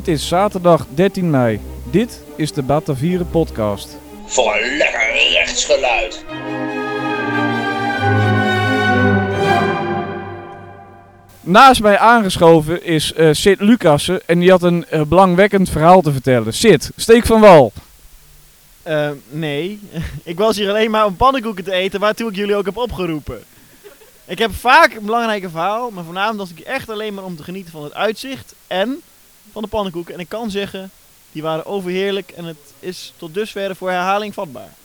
Het is zaterdag 13 mei. Dit is de Batavieren podcast. Voor een lekker rechtsgeluid. Naast mij aangeschoven is eh Sid Lucassen en die had een eh, belangwekkend verhaal te vertellen. Sid, steek van wal. Eh, nee, ik was hier alleen maar om pannenkoeken te eten, waartoe ik jullie ook heb opgeroepen. Ik heb vaak een belangrijke verhaal, maar vanavond was ik hier echt alleen maar om te genieten van het uitzicht en van de pannenkoeken. En ik kan zeggen, die waren overheerlijk en het is tot dusver voor herhaling vatbaar.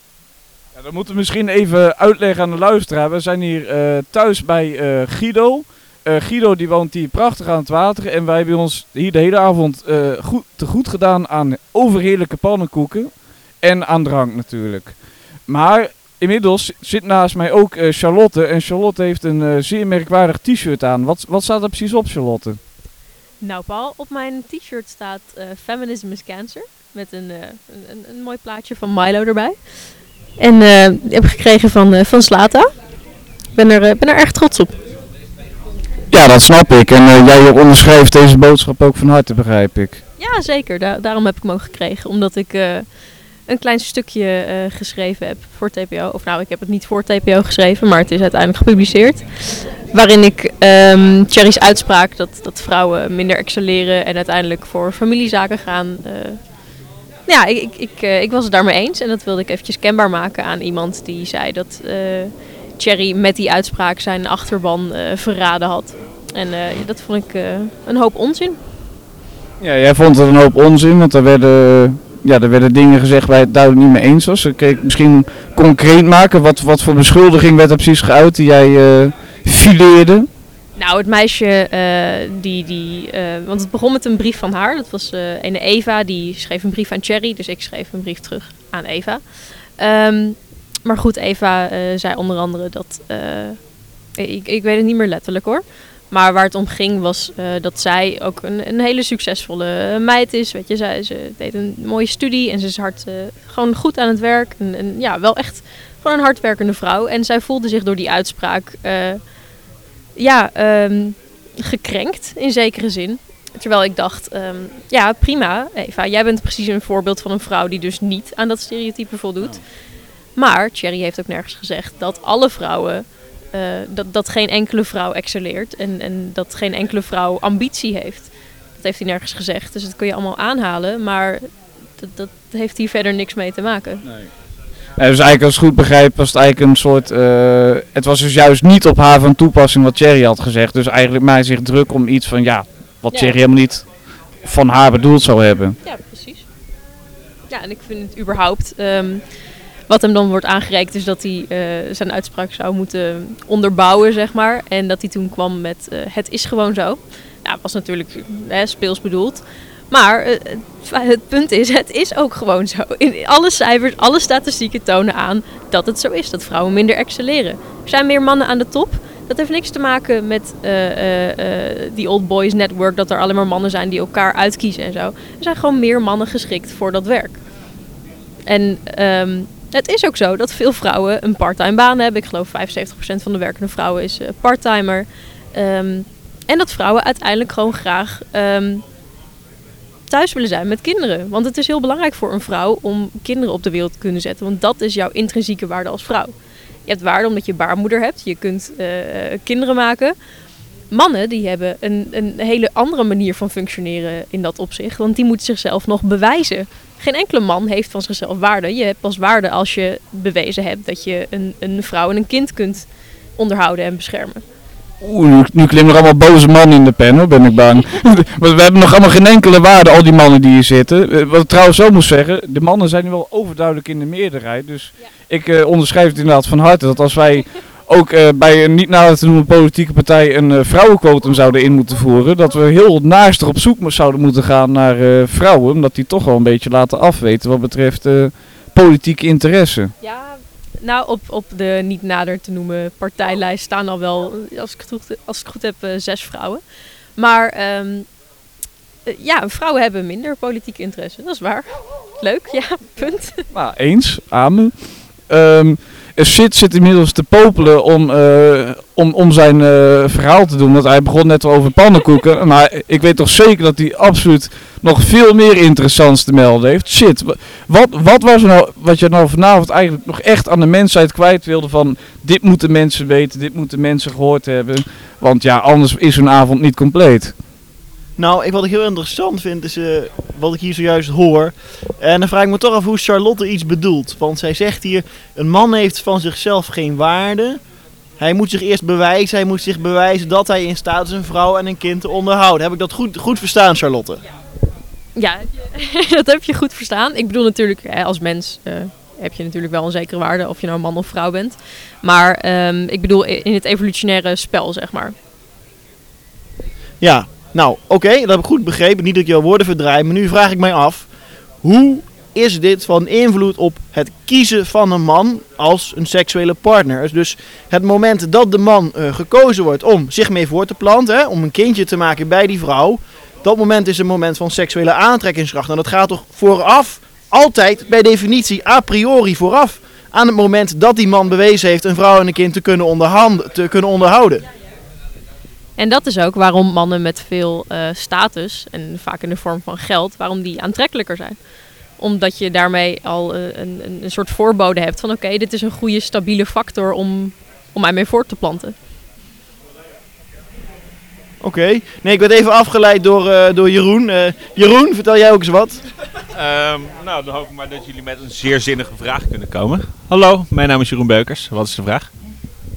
Ja, dat moeten we misschien even uitleggen aan de luisteraar. We zijn hier eh, thuis bij eh, Guido. Eh, Guido die woont hier prachtig aan het water. En wij hebben ons hier de hele avond goed, te goed gedaan aan overheerlijke pannenkoeken. En aan drank natuurlijk. Maar inmiddels zit naast mij ook Charlotte. En Charlotte heeft een zeer merkwaardig t-shirt aan. Wat, wat staat er precies op, Charlotte? Nou Paul, op mijn t-shirt staat eh, Feminism is Cancer. Met een, eh, een, een, een mooi plaatje van Milo erbij. En eh, die heb ik gekregen van, van Slata. Ik ben er, ben er erg trots op. Ja, dat snap ik. En jij onderschrijft deze boodschap ook van harte, begrijp ik. Ja, zeker. Da- daarom heb ik hem ook gekregen. Omdat ik een klein stukje geschreven heb voor TPO. Of nou, ik heb het niet voor TPO geschreven, maar het is uiteindelijk gepubliceerd. Waarin ik ehm Thierry's uitspraak dat, dat vrouwen minder excelleren en uiteindelijk voor familiezaken gaan. eh, ja, ik, ik, ik, eh, ik was het daarmee eens en dat wilde ik eventjes kenbaar maken aan iemand die zei dat eh Thierry met die uitspraak zijn achterban verraden had. En dat vond ik een hoop onzin. Ja, jij vond het een hoop onzin, want er werden, ja, er werden dingen gezegd waar je het duidelijk niet mee eens was. Kun je misschien concreet maken? Wat, wat voor beschuldiging werd er precies geuit die jij fileerde? Nou, het meisje, eh, die, die, eh, want het begon met een brief van haar. Dat was eh ene Eva, die schreef een brief aan Cherry. Dus ik schreef een brief terug aan Eva. Ehm, maar goed, Eva zei onder andere dat... ik, ik weet het niet meer letterlijk hoor. Maar waar het om ging was dat zij ook een, een hele succesvolle meid is. Weet je, ze deed een mooie studie en ze is hard, gewoon goed aan het werk. En, ja, wel echt gewoon een hardwerkende vrouw. En zij voelde zich door die uitspraak... ja, ehm, gekrenkt in zekere zin. Terwijl ik dacht, ehm, ja prima Eva, jij bent precies een voorbeeld van een vrouw die dus niet aan dat stereotype voldoet. Maar Thierry heeft ook nergens gezegd dat alle vrouwen, eh, dat, dat geen enkele vrouw excelleert en, en dat geen enkele vrouw ambitie heeft. Dat heeft hij nergens gezegd, dus dat kun je allemaal aanhalen, maar dat, dat heeft hier verder niks mee te maken. Ja, dus eigenlijk als ik goed begrijp was het eigenlijk een soort... eh, het was dus juist niet op haar van toepassing wat Thierry had gezegd. Dus eigenlijk maakte zich druk om iets van ja, wat Ja. Thierry helemaal niet van haar bedoeld zou hebben. Ja, precies. Ja, en ik vind het überhaupt. ehm, wat hem dan wordt aangereikt is dat hij eh, zijn uitspraak zou moeten onderbouwen, zeg maar. En dat hij toen kwam met eh, het is gewoon zo. Nou, was natuurlijk hè, speels bedoeld. Maar eh, het, punt is, het is ook gewoon zo. In alle cijfers, alle statistieken tonen aan dat het zo is. Dat vrouwen minder excelleren. Er zijn meer mannen aan de top. Dat heeft niks te maken met eh, eh, die old boys network. Dat er alleen maar mannen zijn die elkaar uitkiezen en zo. Er zijn gewoon meer mannen geschikt voor dat werk. En ehm, het is ook zo dat veel vrouwen een parttime baan hebben. Ik geloof 75% van de werkende vrouwen is parttimer. Ehm, en dat vrouwen uiteindelijk gewoon graag ehm, thuis willen zijn met kinderen. Want het is heel belangrijk voor een vrouw om kinderen op de wereld te kunnen zetten. Want dat is jouw intrinsieke waarde als vrouw. Je hebt waarde omdat je baarmoeder hebt. Je kunt eh, kinderen maken. Mannen die hebben een, een hele andere manier van functioneren in dat opzicht. Want die moeten zichzelf nog bewijzen. Geen enkele man heeft van zichzelf waarde. Je hebt pas waarde als je bewezen hebt dat je een, een vrouw en een kind kunt onderhouden en beschermen. Oeh, nu, nu klimmen er allemaal boze mannen in de pen, hoor, ben ik bang. Want we hebben nog allemaal geen enkele waarde, al die mannen die hier zitten. Eh, Wat ik trouwens zo moet zeggen, de mannen zijn nu wel overduidelijk in de meerderheid. Dus Ja. ik eh, onderschrijf het inderdaad van harte dat als wij ook eh, bij een niet nader te noemen politieke partij een eh, vrouwenquotum zouden in moeten voeren, dat we heel naastig op zoek zouden moeten gaan naar vrouwen, omdat die toch wel een beetje laten afweten wat betreft politieke interesse. Ja, nou op, op de niet nader te noemen partijlijst staan al wel, als ik het goed, als ik goed heb, eh, zes vrouwen. Maar eh, ja, vrouwen hebben minder politieke interesse. Dat is waar. Leuk, ja, punt. Nou, eens, amen. Ehm, En Sid zit inmiddels te popelen om, eh, om, om zijn eh, verhaal te doen. Want hij begon net al over pannenkoeken. maar ik weet toch zeker dat hij absoluut nog veel meer interessants te melden heeft. Shit, wa- wat, wat was er nou, wat je nou vanavond eigenlijk nog echt aan de mensheid kwijt wilde van... Dit moeten mensen weten, dit moeten mensen gehoord hebben. Want ja, anders is een avond niet compleet. Nou, ik, wat ik heel interessant vind is eh, wat ik hier zojuist hoor. En dan vraag ik me toch af hoe Charlotte iets bedoelt. Want zij zegt hier, een man heeft van zichzelf geen waarde. Hij moet zich eerst bewijzen, hij moet zich bewijzen dat hij in staat is een vrouw en een kind te onderhouden. Heb ik dat goed, goed verstaan, Charlotte? Ja, dat heb je goed verstaan. Ik bedoel natuurlijk, als mens eh, heb je natuurlijk wel een zekere waarde of je nou man of vrouw bent. Maar ehm, ik bedoel in het evolutionaire spel, zeg maar. Ja, nou oké, dat heb ik goed begrepen. Niet dat ik jouw woorden verdraai, maar nu vraag ik mij af. Hoe is dit van invloed op het kiezen van een man als een seksuele partner? Dus het moment dat de man eh, gekozen wordt om zich mee voor te planten, hè, om een kindje te maken bij die vrouw. Dat moment is een moment van seksuele aantrekkingskracht. En dat gaat toch vooraf, altijd bij definitie, a priori vooraf. Aan het moment dat die man bewezen heeft een vrouw en een kind te kunnen, te kunnen onderhouden. En dat is ook waarom mannen met veel eh, status, en vaak in de vorm van geld, waarom die aantrekkelijker zijn. Omdat je daarmee al eh, een, een, een soort voorbode hebt van oké, dit is een goede stabiele factor om, om mij mee voort te planten. Oké. Nee, ik werd even afgeleid door, eh, door Jeroen. Eh, Jeroen, vertel jij ook eens wat? Ehm, nou, dan hoop ik maar dat jullie met een zeer zinnige vraag kunnen komen. Hallo, mijn naam is Jeroen Beukers. Wat is de vraag?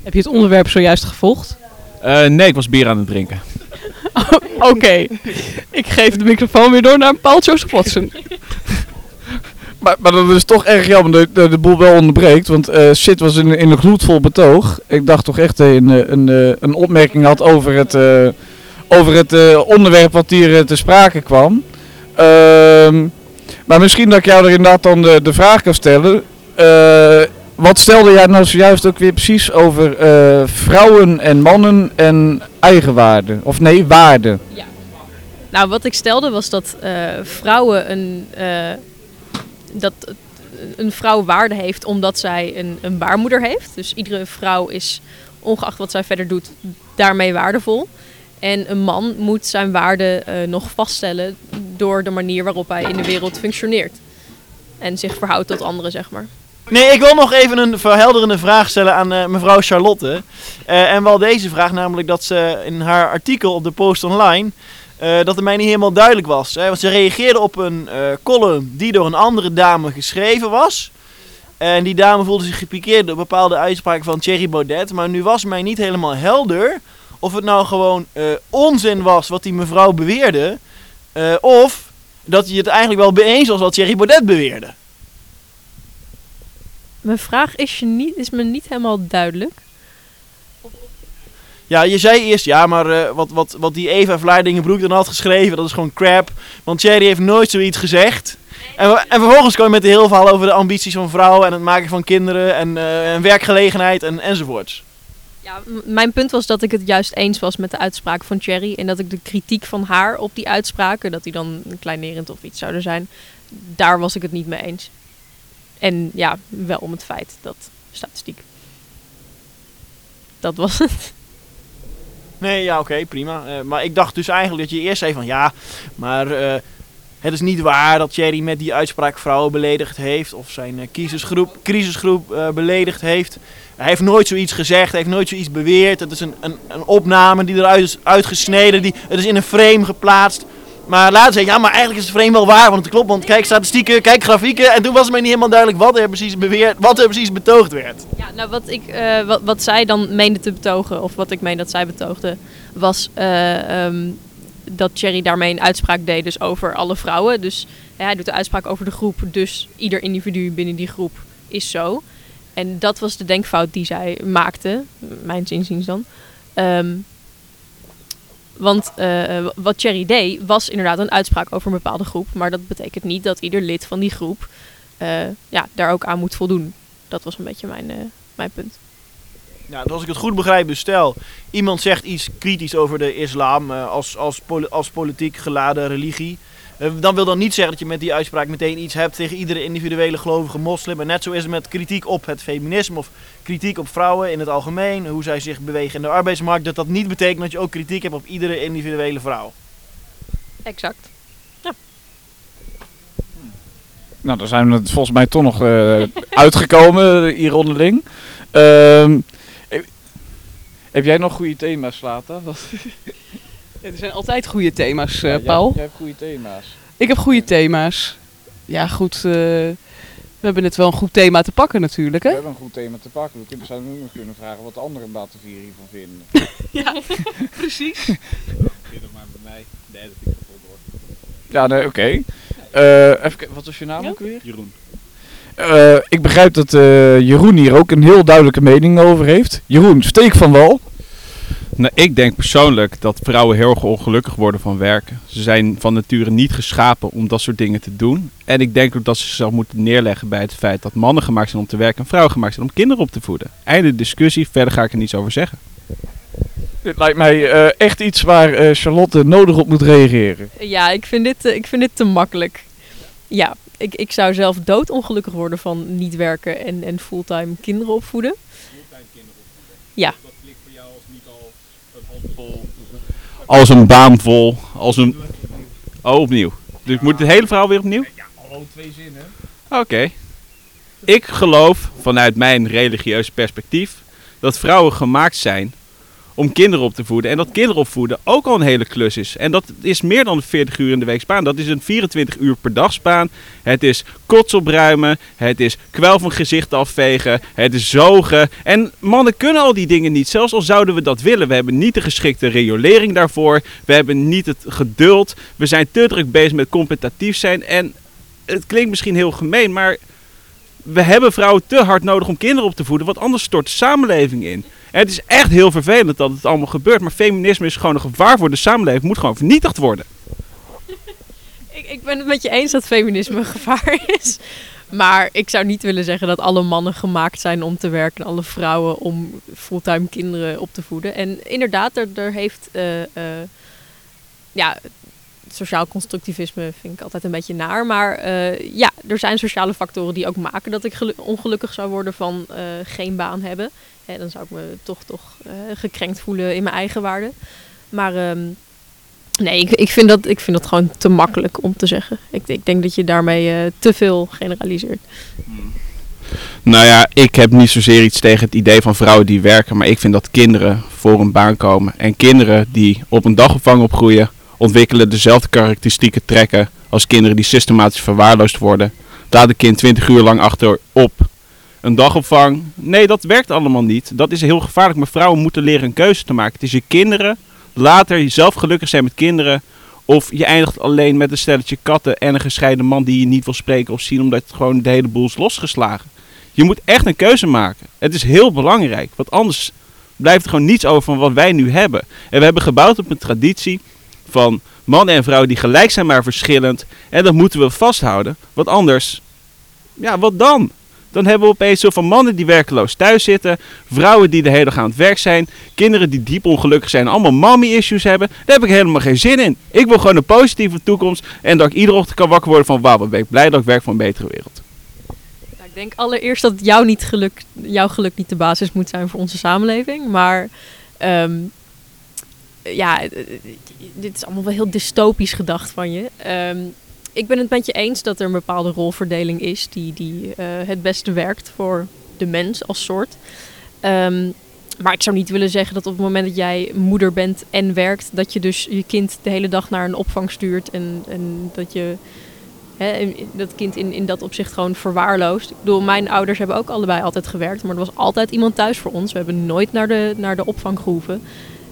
Heb je het onderwerp zojuist gevolgd? Eh, nee, ik was bier aan het drinken. Oké, ik geef de microfoon weer door naar Paul Joseph Watson. Maar, maar dat is toch erg jammer dat dat de boel wel onderbreekt. Want eh Sid was in, in een gloedvol betoog. Ik dacht toch echt dat hij een, eh, een, eh, een opmerking had over het, over het onderwerp wat hier te sprake kwam. Ehm, maar misschien dat ik jou er inderdaad dan de, de vraag kan stellen. Wat stelde jij nou zojuist ook weer precies over vrouwen en mannen en eigenwaarde? Of nee, waarde. Nou, wat ik stelde was dat vrouwen een, dat een vrouw waarde heeft omdat zij een, een baarmoeder heeft. Dus iedere vrouw is, ongeacht wat zij verder doet, daarmee waardevol. En een man moet zijn waarde eh, nog vaststellen door de manier waarop hij in de wereld functioneert. En zich verhoudt tot anderen, zeg maar. Nee, ik wil nog even een verhelderende vraag stellen aan eh, mevrouw Charlotte. Eh, en wel deze vraag, namelijk dat ze in haar artikel op de Post Online... eh, dat het mij niet helemaal duidelijk was. Hè? Want ze reageerde op een eh, column die door een andere dame geschreven was. En die dame voelde zich gepikeerd door bepaalde uitspraken van Thierry Baudet. Maar nu was mij niet helemaal helder of het nou gewoon eh, onzin was wat die mevrouw beweerde... of dat je het eigenlijk wel beëens was wat Thierry Baudet beweerde. Mijn vraag is, je niet, is me niet helemaal duidelijk. Ja, je zei eerst, ja, maar eh, wat, wat, wat die Eva Vlaardingenbroek dan had geschreven, dat is gewoon crap. Want Thierry heeft nooit zoiets gezegd. En, en vervolgens kwam je met een heel verhaal over de ambities van vrouwen en het maken van kinderen en, eh, en werkgelegenheid en, enzovoorts. Ja, mijn punt was dat ik het juist eens was met de uitspraak van Cherry. En dat ik de kritiek van haar op die uitspraken, dat die dan kleinerend of iets zouden zijn, daar was ik het niet mee eens. En ja, wel om het feit dat statistiek. Dat was het. Nee, ja, oké, prima. Eh, maar ik dacht dus eigenlijk dat je eerst zei van ja, maar eh, het is niet waar dat Thierry met die uitspraak vrouwen beledigd heeft of zijn kiezersgroep, crisisgroep beledigd heeft. Hij heeft nooit zoiets gezegd, hij heeft nooit zoiets beweerd. Het is een, een, een opname die eruit is uitgesneden, die, het is in een frame geplaatst. Maar later zei ik, ja, maar eigenlijk is het frame wel waar, want het klopt. Want kijk statistieken, kijk grafieken. En toen was het mij niet helemaal duidelijk wat er precies beweerd, wat er precies betoogd werd. Ja, nou wat, ik, eh, wat, wat zij dan meende te betogen, of wat ik meen dat zij betoogde, was eh, ehm, dat Thierry daarmee een uitspraak deed dus over alle vrouwen. Dus hij doet de uitspraak over de groep, dus ieder individu binnen die groep is zo. En dat was de denkfout die zij maakte, mijn zinziens dan. Ehm, want eh, wat Thierry deed, was inderdaad een uitspraak over een bepaalde groep. Maar dat betekent niet dat ieder lid van die groep eh, ja, daar ook aan moet voldoen. Dat was een beetje mijn, eh, mijn punt. Dus als ik het goed begrijp, dus stel, iemand zegt iets kritisch over de islam als, als, als politiek geladen religie. Eh, dan wil dan niet zeggen dat je met die uitspraak meteen iets hebt tegen iedere individuele gelovige moslim. En net zo is het met kritiek op het feminisme of kritiek op vrouwen in het algemeen. Hoe zij zich bewegen in de arbeidsmarkt. Dat dat niet betekent dat je ook kritiek hebt op iedere individuele vrouw. Exact. Nou, daar zijn we het volgens mij toch nog eh, uitgekomen hier onderling. Ehm, heb- heb jij nog goede thema's, Slata? Er zijn altijd goede thema's, eh, Ja, jij- Paul. Jij hebt goede thema's. Ik heb goede thema's. Ja, goed. eh, we hebben net wel een goed thema te pakken natuurlijk, We hè? hebben een goed thema te pakken. We kunnen, zouden nu nog kunnen vragen wat de andere Batavieren hiervan vinden. Ja, precies. Begin maar bij mij. De editing gaat vol door. Ja, nee, oké. Eh, even kijken, wat was je naam Ja? ook weer? Jeroen. Eh, ik begrijp dat eh, Jeroen hier ook een heel duidelijke mening over heeft. Jeroen, steek van wal. Nou, ik denk persoonlijk dat vrouwen heel erg ongelukkig worden van werken. Ze zijn van nature niet geschapen om dat soort dingen te doen. En ik denk ook dat ze zichzelf moeten neerleggen bij het feit dat mannen gemaakt zijn om te werken en vrouwen gemaakt zijn om kinderen op te voeden. Einde discussie, verder ga ik er niets over zeggen. Dit lijkt mij eh, echt iets waar eh, Charlotte nodig op moet reageren. Ja, ik vind dit, eh, ik vind dit te makkelijk. Ja, ik, ik zou zelf doodongelukkig worden van niet werken en, en fulltime kinderen opvoeden. Ja. Dat klinkt voor jou als niet al een handvol. Als een baan vol, als een... Oh, opnieuw. Dus ik moet het hele verhaal weer opnieuw? Gewoon twee zinnen. Oké. Ik geloof vanuit mijn religieuze perspectief dat vrouwen gemaakt zijn om kinderen op te voeden. En dat kinderen opvoeden ook al een hele klus is. En dat is meer dan een 40 uur in de week baan. Dat is een 24 uur per dag baan. Het is kots opruimen. Het is kwel van gezicht afvegen. Het is zogen. En mannen kunnen al die dingen niet. Zelfs al zouden we dat willen. We hebben niet de geschikte riolering daarvoor. We hebben niet het geduld. We zijn te druk bezig met competitief zijn. En het klinkt misschien heel gemeen, maar we hebben vrouwen te hard nodig om kinderen op te voeden, want anders stort de samenleving in. Het is echt heel vervelend dat het allemaal gebeurt, maar feminisme is gewoon een gevaar voor de samenleving, moet gewoon vernietigd worden. Ik, ik ben het met je eens dat feminisme een gevaar is. Maar ik zou niet willen zeggen dat alle mannen gemaakt zijn om te werken en alle vrouwen om fulltime kinderen op te voeden. En inderdaad, er, heeft. eh, eh, ja, sociaal constructivisme vind ik altijd een beetje naar. Maar eh, ja, er zijn sociale factoren die ook maken dat ik gelu- ongelukkig zou worden van geen baan hebben. Dan zou ik me toch, toch eh, gekrenkt voelen in mijn eigen waarde. Maar ehm, nee, ik, ik, vind dat, ik vind dat gewoon te makkelijk om te zeggen. Ik, ik denk dat je daarmee eh, te veel generaliseert. Nou ja, ik heb niet zozeer iets tegen het idee van vrouwen die werken, maar ik vind dat kinderen voor een baan komen. En kinderen die op een dagopvang opgroeien, ontwikkelen dezelfde karakteristieke trekken als kinderen die systematisch verwaarloosd worden. Laat een kind 20 uur lang achterop. Een dagopvang, nee, dat werkt allemaal niet. Dat is heel gevaarlijk, maar vrouwen moeten leren een keuze te maken. Het is je kinderen, later zelf gelukkig zijn met kinderen. Of je eindigt alleen met een stelletje katten en een gescheiden man die je niet wil spreken of zien omdat het gewoon de hele boel is losgeslagen. Je moet echt een keuze maken. Het is heel belangrijk, want anders blijft er gewoon niets over van wat wij nu hebben. En we hebben gebouwd op een traditie van mannen en vrouwen die gelijk zijn maar verschillend. En dat moeten we vasthouden, want anders, ja, wat dan? Dan hebben we opeens zoveel mannen die werkeloos thuis zitten, vrouwen die de hele dag aan het werk zijn, kinderen die diep ongelukkig zijn, allemaal mommy-issues hebben. Daar heb ik helemaal geen zin in. Ik wil gewoon een positieve toekomst en dat ik iedere ochtend kan wakker worden van wauw, ben ik blij dat ik werk voor een betere wereld. Ik denk allereerst dat jouw, niet geluk, jouw geluk niet de basis moet zijn voor onze samenleving. Maar ehm, ja, eh, dit is allemaal wel heel dystopisch gedacht van je. Ehm, ik ben het met je eens dat er een bepaalde rolverdeling is die, die eh, het beste werkt voor de mens als soort. Ehm, maar ik zou niet willen zeggen dat op het moment dat jij moeder bent en werkt, dat je dus je kind de hele dag naar een opvang stuurt en, en dat je hè, dat kind in, in dat opzicht gewoon verwaarloosd. Ik bedoel, mijn ouders hebben ook allebei altijd gewerkt, maar er was altijd iemand thuis voor ons. We hebben nooit naar de, naar de opvang gehoeven.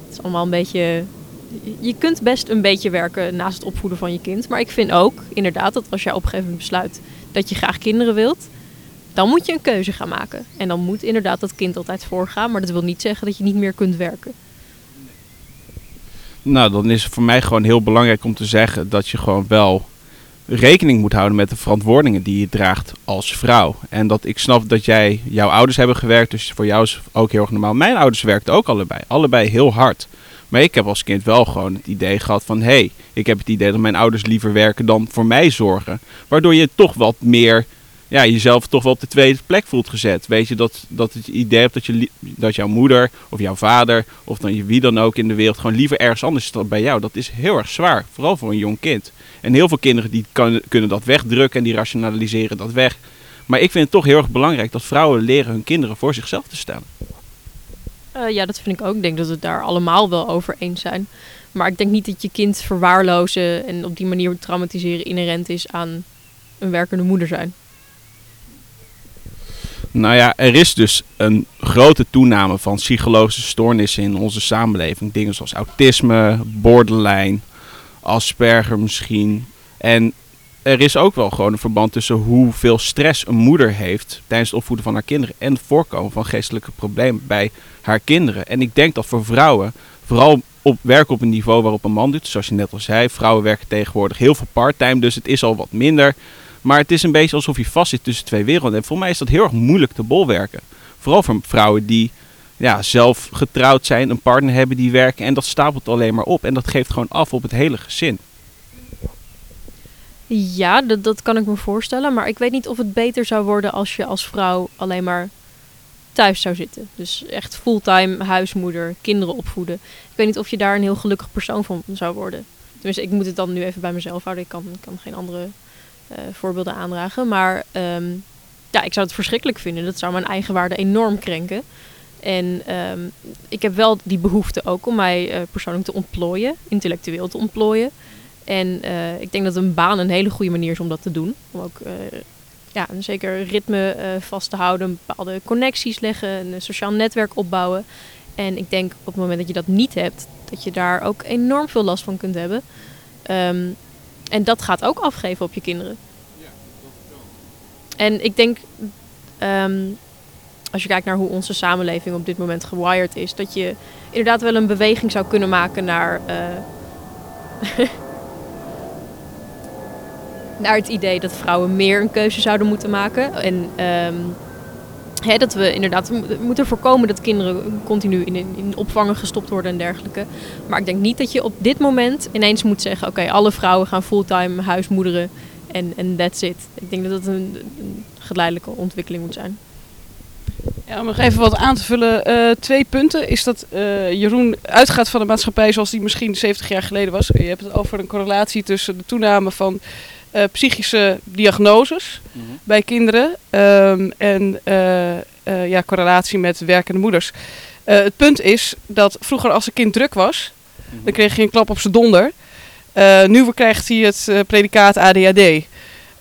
Het is allemaal een beetje. Je kunt best een beetje werken naast het opvoeden van je kind. Maar ik vind ook, inderdaad, dat als jij op een gegeven moment besluit dat je graag kinderen wilt, dan moet je een keuze gaan maken. En dan moet inderdaad dat kind altijd voorgaan. Maar dat wil niet zeggen dat je niet meer kunt werken. Nou, dan is het voor mij gewoon heel belangrijk om te zeggen dat je gewoon wel rekening moet houden met de verantwoordingen die je draagt als vrouw. En dat ik snap dat jij, jouw ouders hebben gewerkt, dus voor jou is ook heel erg normaal. Mijn ouders werkten ook allebei, allebei heel hard. Maar ik heb als kind wel gewoon het idee gehad van... hé, hey, ik heb het idee dat mijn ouders liever werken dan voor mij zorgen. Waardoor je toch wat meer... Ja, jezelf toch wel op de tweede plek voelt gezet. Weet je, dat, dat het idee hebt dat, je, dat jouw moeder of jouw vader... of dan wie dan ook in de wereld gewoon liever ergens anders is dan bij jou. Dat is heel erg zwaar, vooral voor een jong kind. En heel veel kinderen die kan, kunnen dat wegdrukken en die rationaliseren dat weg. Maar ik vind het toch heel erg belangrijk dat vrouwen leren hun kinderen voor zichzelf te stellen. Eh, ja, dat vind ik ook. Ik denk dat we het daar allemaal wel over eens zijn. Maar ik denk niet dat je kind verwaarlozen en op die manier traumatiseren inherent is aan een werkende moeder zijn. Nou ja, er is dus een grote toename van psychologische stoornissen in onze samenleving. Dingen zoals autisme, borderline, Asperger misschien. En er is ook wel gewoon een verband tussen hoeveel stress een moeder heeft tijdens het opvoeden van haar kinderen en het voorkomen van geestelijke problemen bij haar kinderen. En ik denk dat voor vrouwen, vooral op werken op een niveau waarop een man doet, zoals je net al zei, vrouwen werken tegenwoordig heel veel parttime, dus het is al wat minder. Maar het is een beetje alsof je vast zit tussen twee werelden. En voor mij is dat heel erg moeilijk te bolwerken. Vooral voor vrouwen die ja, zelf getrouwd zijn, een partner hebben die werken. En dat stapelt alleen maar op. En dat geeft gewoon af op het hele gezin. Ja, dat, dat kan ik me voorstellen. Maar ik weet niet of het beter zou worden als je als vrouw alleen maar thuis zou zitten. Dus echt fulltime huismoeder, kinderen opvoeden. Ik weet niet of je daar een heel gelukkig persoon van zou worden. Tenminste, ik moet het dan nu even bij mezelf houden. Ik kan, kan geen andere eh, voorbeelden aandragen. Maar ehm, ja, ik zou het verschrikkelijk vinden. Dat zou mijn eigen waarde enorm krenken. En ehm, ik heb wel die behoefte ook om mij eh, persoonlijk te ontplooien, intellectueel te ontplooien. En eh, ik denk dat een baan een hele goede manier is om dat te doen. Om ook eh, ja, een zeker ritme eh, vast te houden, bepaalde connecties leggen, een sociaal netwerk opbouwen. En ik denk op het moment dat je dat niet hebt, dat je daar ook enorm veel last van kunt hebben. Ehm, en dat gaat ook afgeven op je kinderen. En ik denk, ehm, als je kijkt naar hoe onze samenleving op dit moment gewired is, dat je inderdaad wel een beweging zou kunnen maken naar. naar het idee dat vrouwen meer een keuze zouden moeten maken. En ehm, hè, dat we inderdaad moeten voorkomen dat kinderen continu in, in opvangen gestopt worden en dergelijke. Maar ik denk niet dat je op dit moment ineens moet zeggen: oké, alle vrouwen gaan fulltime huismoederen en that's it. Ik denk dat een, een geleidelijke ontwikkeling moet zijn. Ja, om nog even wat aan te vullen. eh, twee punten is dat eh, Jeroen uitgaat van de maatschappij zoals die misschien 70 jaar geleden was. Je hebt het over een correlatie tussen de toename van eh, psychische diagnoses bij kinderen ehm, en eh, eh, ja, correlatie met werkende moeders. Het punt is dat vroeger als een kind druk was, dan kreeg je een klap op zijn donder. Nu krijgt hij het predicaat ADHD.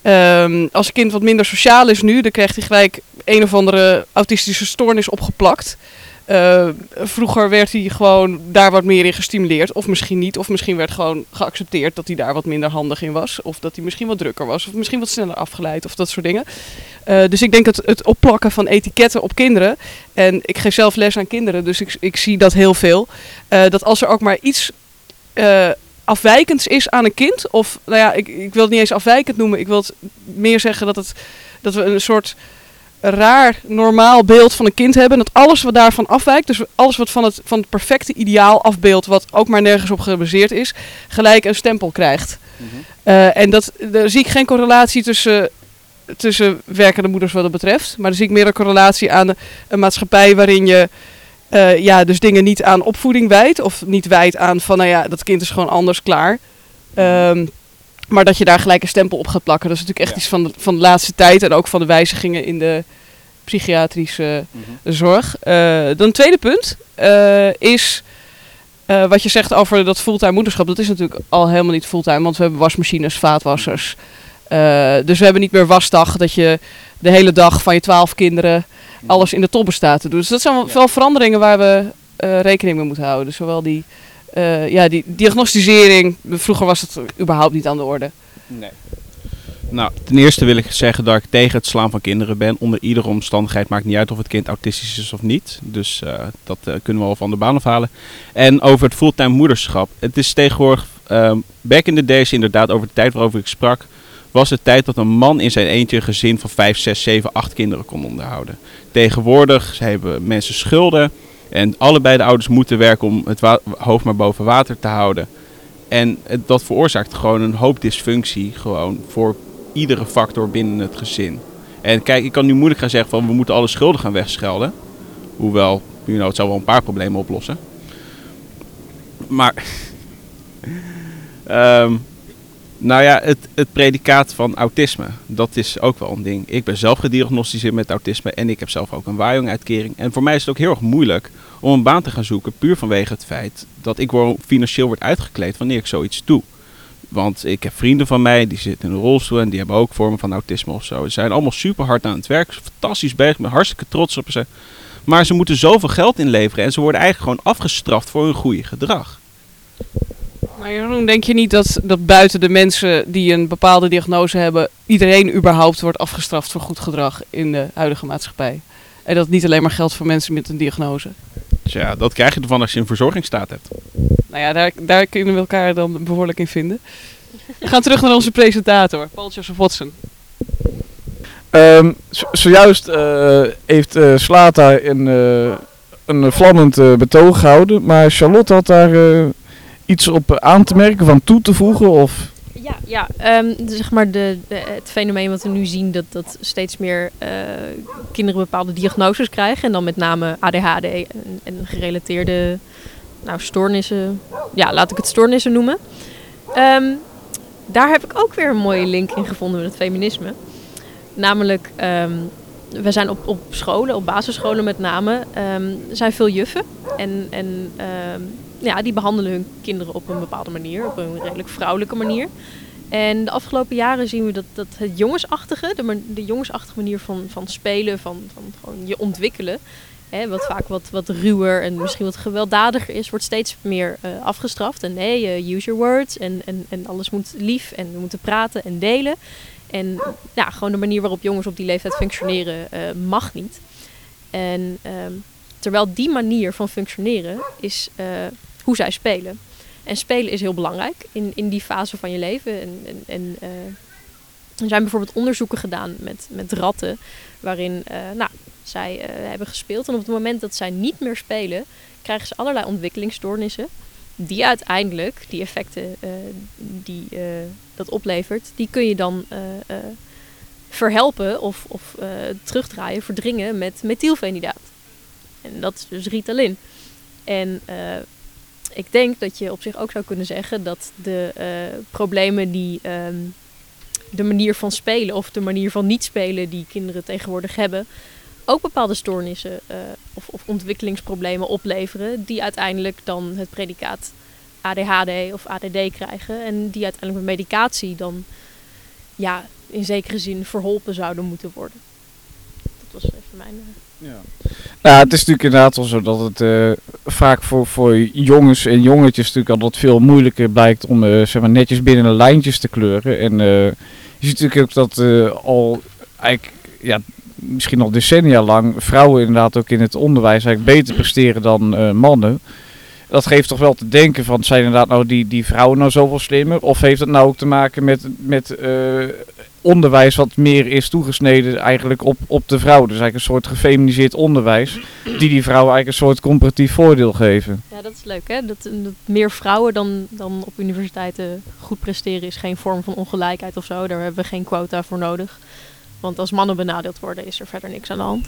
Ehm, als een kind wat minder sociaal is nu, dan krijgt hij gelijk een of andere autistische stoornis opgeplakt. Eh, vroeger werd hij gewoon daar wat meer in gestimuleerd. Of misschien niet. Of misschien werd gewoon geaccepteerd dat hij daar wat minder handig in was. Of dat hij misschien wat drukker was. Of misschien wat sneller afgeleid. Of dat soort dingen. Eh, dus ik denk dat het opplakken van etiketten op kinderen. En ik geef zelf les aan kinderen. Dus ik, ik zie dat heel veel. eh, dat als er ook maar iets afwijkends is aan een kind. Of nou ja, ik, ik wil het niet eens afwijkend noemen. Ik wil het meer zeggen dat, het, dat we een soort raar, normaal beeld van een kind hebben. Dat alles wat daarvan afwijkt, dus alles wat van het, van het perfecte ideaal afbeeldt, wat ook maar nergens op gebaseerd is, gelijk een stempel krijgt. Eh, en dat, daar zie ik geen correlatie tussen, tussen werkende moeders wat dat betreft. Maar dan zie ik meer een correlatie aan een maatschappij waarin je eh, ja, dus dingen niet aan opvoeding wijdt. Of niet wijdt aan van, nou ja, dat kind is gewoon anders klaar. Ehm, maar dat je daar gelijk een stempel op gaat plakken. Dat is natuurlijk echt Ja. iets van de, van de laatste tijd. En ook van de wijzigingen in de psychiatrische zorg. Eh, dan tweede punt eh, is eh, wat je zegt over dat fulltime moederschap. Dat is natuurlijk al helemaal niet fulltime, want we hebben wasmachines, vaatwassers. Dus we hebben niet meer wasdag dat je de hele dag van je twaalf kinderen alles in de tobben staat te doen. Dus dat zijn wel, Ja. wel veranderingen waar we rekening mee moeten houden. Dus zowel die, eh, ja, die diagnostisering, vroeger was het überhaupt niet aan de orde. Nee. Nou, ten eerste wil ik zeggen dat ik tegen het slaan van kinderen ben. Onder iedere omstandigheid maakt niet uit of het kind autistisch is of niet. Dus eh, dat eh, kunnen we wel van de baan afhalen. En over het fulltime moederschap. Het is tegenwoordig, ehm, back in the days inderdaad, over de tijd waarover ik sprak, was het tijd dat een man in zijn eentje een gezin van 5, 6, 7, 8 kinderen kon onderhouden. Tegenwoordig hebben mensen schulden. En allebei de ouders moeten werken om het hoofd maar boven water te houden. En dat veroorzaakt gewoon een hoop dysfunctie gewoon voor iedere factor binnen het gezin. En kijk, ik kan nu moeilijk gaan zeggen van we moeten alle schulden gaan wegschelden. Hoewel, you know, het zou wel een paar problemen oplossen. Maar, ehm, nou ja, het, het predicaat van autisme, dat is ook wel een ding. Ik ben zelf gediagnosticeerd met autisme en ik heb zelf ook een waaijong-uitkering. En voor mij is het ook heel erg moeilijk om een baan te gaan zoeken, puur vanwege het feit dat ik financieel word uitgekleed wanneer ik zoiets doe. Want ik heb vrienden van mij die zitten in een rolstoel en die hebben ook vormen van autisme of zo. Ze zijn allemaal super hard aan het werk, fantastisch bezig, ben hartstikke trots op ze. Maar ze moeten zoveel geld inleveren en ze worden eigenlijk gewoon afgestraft voor hun goede gedrag. Maar Jeroen, denk je niet dat, dat buiten de mensen die een bepaalde diagnose hebben, iedereen überhaupt wordt afgestraft voor goed gedrag in de huidige maatschappij? En dat het niet alleen maar geldt voor mensen met een diagnose? Tja, dat krijg je ervan als je een verzorgingsstaat hebt. Nou ja, daar, daar kunnen we elkaar dan behoorlijk in vinden. We gaan terug naar onze presentator, Paul Joseph Watson. Ehm, zo- zojuist eh, heeft eh Slata een, eh, een vlammend betoog gehouden, maar Charlotte had daar eh, iets op eh, aan te merken, van toe te voegen of... Ja, ja ehm, zeg maar de, het fenomeen wat we nu zien, dat, dat steeds meer eh, kinderen bepaalde diagnoses krijgen. En dan met name ADHD en, gerelateerde nou, stoornissen. Ja, laat ik het stoornissen noemen. Ehm, daar heb ik ook weer een mooie link in gevonden met het feminisme. Namelijk, ehm, we zijn op, op scholen, op basisscholen met name, er zijn veel juffen. En, en ja, die behandelen hun kinderen op een bepaalde manier, op een redelijk vrouwelijke manier. En de afgelopen jaren zien we dat, dat het jongensachtige, de, jongensachtige manier van, van spelen, van, van gewoon je ontwikkelen, hè, wat vaak wat, wat ruwer en misschien wat gewelddadiger is, wordt steeds meer eh, afgestraft. En nee, eh, use your words en, en, en alles moet lief en we moeten praten en delen. En ja, gewoon de manier waarop jongens op die leeftijd functioneren eh, mag niet. En ehm, terwijl die manier van functioneren is hoe zij spelen. En spelen is heel belangrijk in, in die fase van je leven. En, en, eh, er zijn bijvoorbeeld onderzoeken gedaan met, met ratten, waarin eh, nou, zij eh, hebben gespeeld. En op het moment dat zij niet meer spelen, krijgen ze allerlei ontwikkelingsstoornissen. Die uiteindelijk, die effecten die dat oplevert, die kun je dan verhelpen of, of terugdraaien, verdringen met methylfenidaat. En dat is dus Ritalin. En ik denk dat je op zich ook zou kunnen zeggen dat de eh, problemen die ehm, de manier van spelen of de manier van niet spelen die kinderen tegenwoordig hebben, ook bepaalde stoornissen eh, of, of ontwikkelingsproblemen opleveren, die uiteindelijk dan het predicaat ADHD of ADD krijgen en die uiteindelijk met medicatie dan ja, in zekere zin verholpen zouden moeten worden. Dat was even mijn. eh, Ja, het is natuurlijk inderdaad wel zo dat het eh, vaak voor, voor jongens en jongetjes natuurlijk altijd veel moeilijker blijkt om eh, zeg maar netjes binnen de lijntjes te kleuren. En je ziet natuurlijk ook dat al eigenlijk, ja, misschien al decennia lang vrouwen inderdaad ook in het onderwijs eigenlijk beter presteren dan mannen. Dat geeft toch wel te denken van zijn inderdaad nou die, die vrouwen nou zoveel slimmer? Of heeft het nou ook te maken met, met onderwijs wat meer is toegesneden eigenlijk op, op de vrouw. Dus eigenlijk een soort gefeminiseerd onderwijs die die vrouwen eigenlijk een soort comparatief voordeel geven. Ja, dat is leuk hè. Dat, dat meer vrouwen dan, dan op universiteiten goed presteren is geen vorm van ongelijkheid of zo. Daar hebben we geen quota voor nodig. Want als mannen benadeeld worden is er verder niks aan de hand.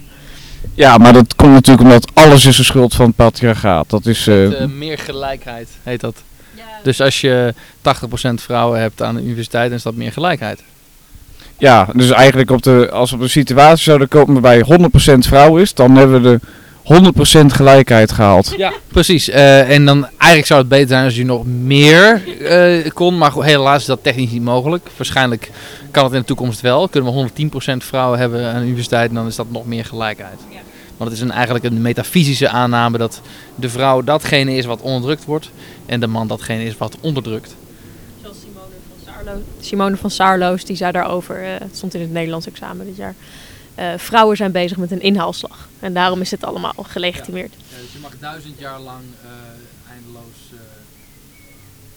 Ja, maar dat komt natuurlijk omdat alles is de schuld van het patriarchaat. Dat is... eh, Eh, meer gelijkheid heet dat. Dus als je 80% vrouwen hebt aan de universiteit, dan is dat meer gelijkheid. Ja, dus eigenlijk op de, als we op de situatie zouden komen waarbij 100% vrouw is, dan hebben we de 100% gelijkheid gehaald. Ja, precies. Eh, en dan eigenlijk zou het beter zijn als je nog meer eh, kon. Maar helaas is dat technisch niet mogelijk. Waarschijnlijk kan het in de toekomst wel. Kunnen we 110% vrouwen hebben aan de universiteit, dan is dat nog meer gelijkheid. Want het is een, eigenlijk een metafysische aanname dat de vrouw datgene is wat onderdrukt wordt. En de man datgene is wat onderdrukt. Simone van Saarlo. Simone van Saarloos, die zei daarover, eh, het stond in het Nederlands examen dit jaar. eh, vrouwen zijn bezig met een inhaalslag. En daarom is het allemaal gelegitimeerd. dus je mag duizend jaar lang eindeloos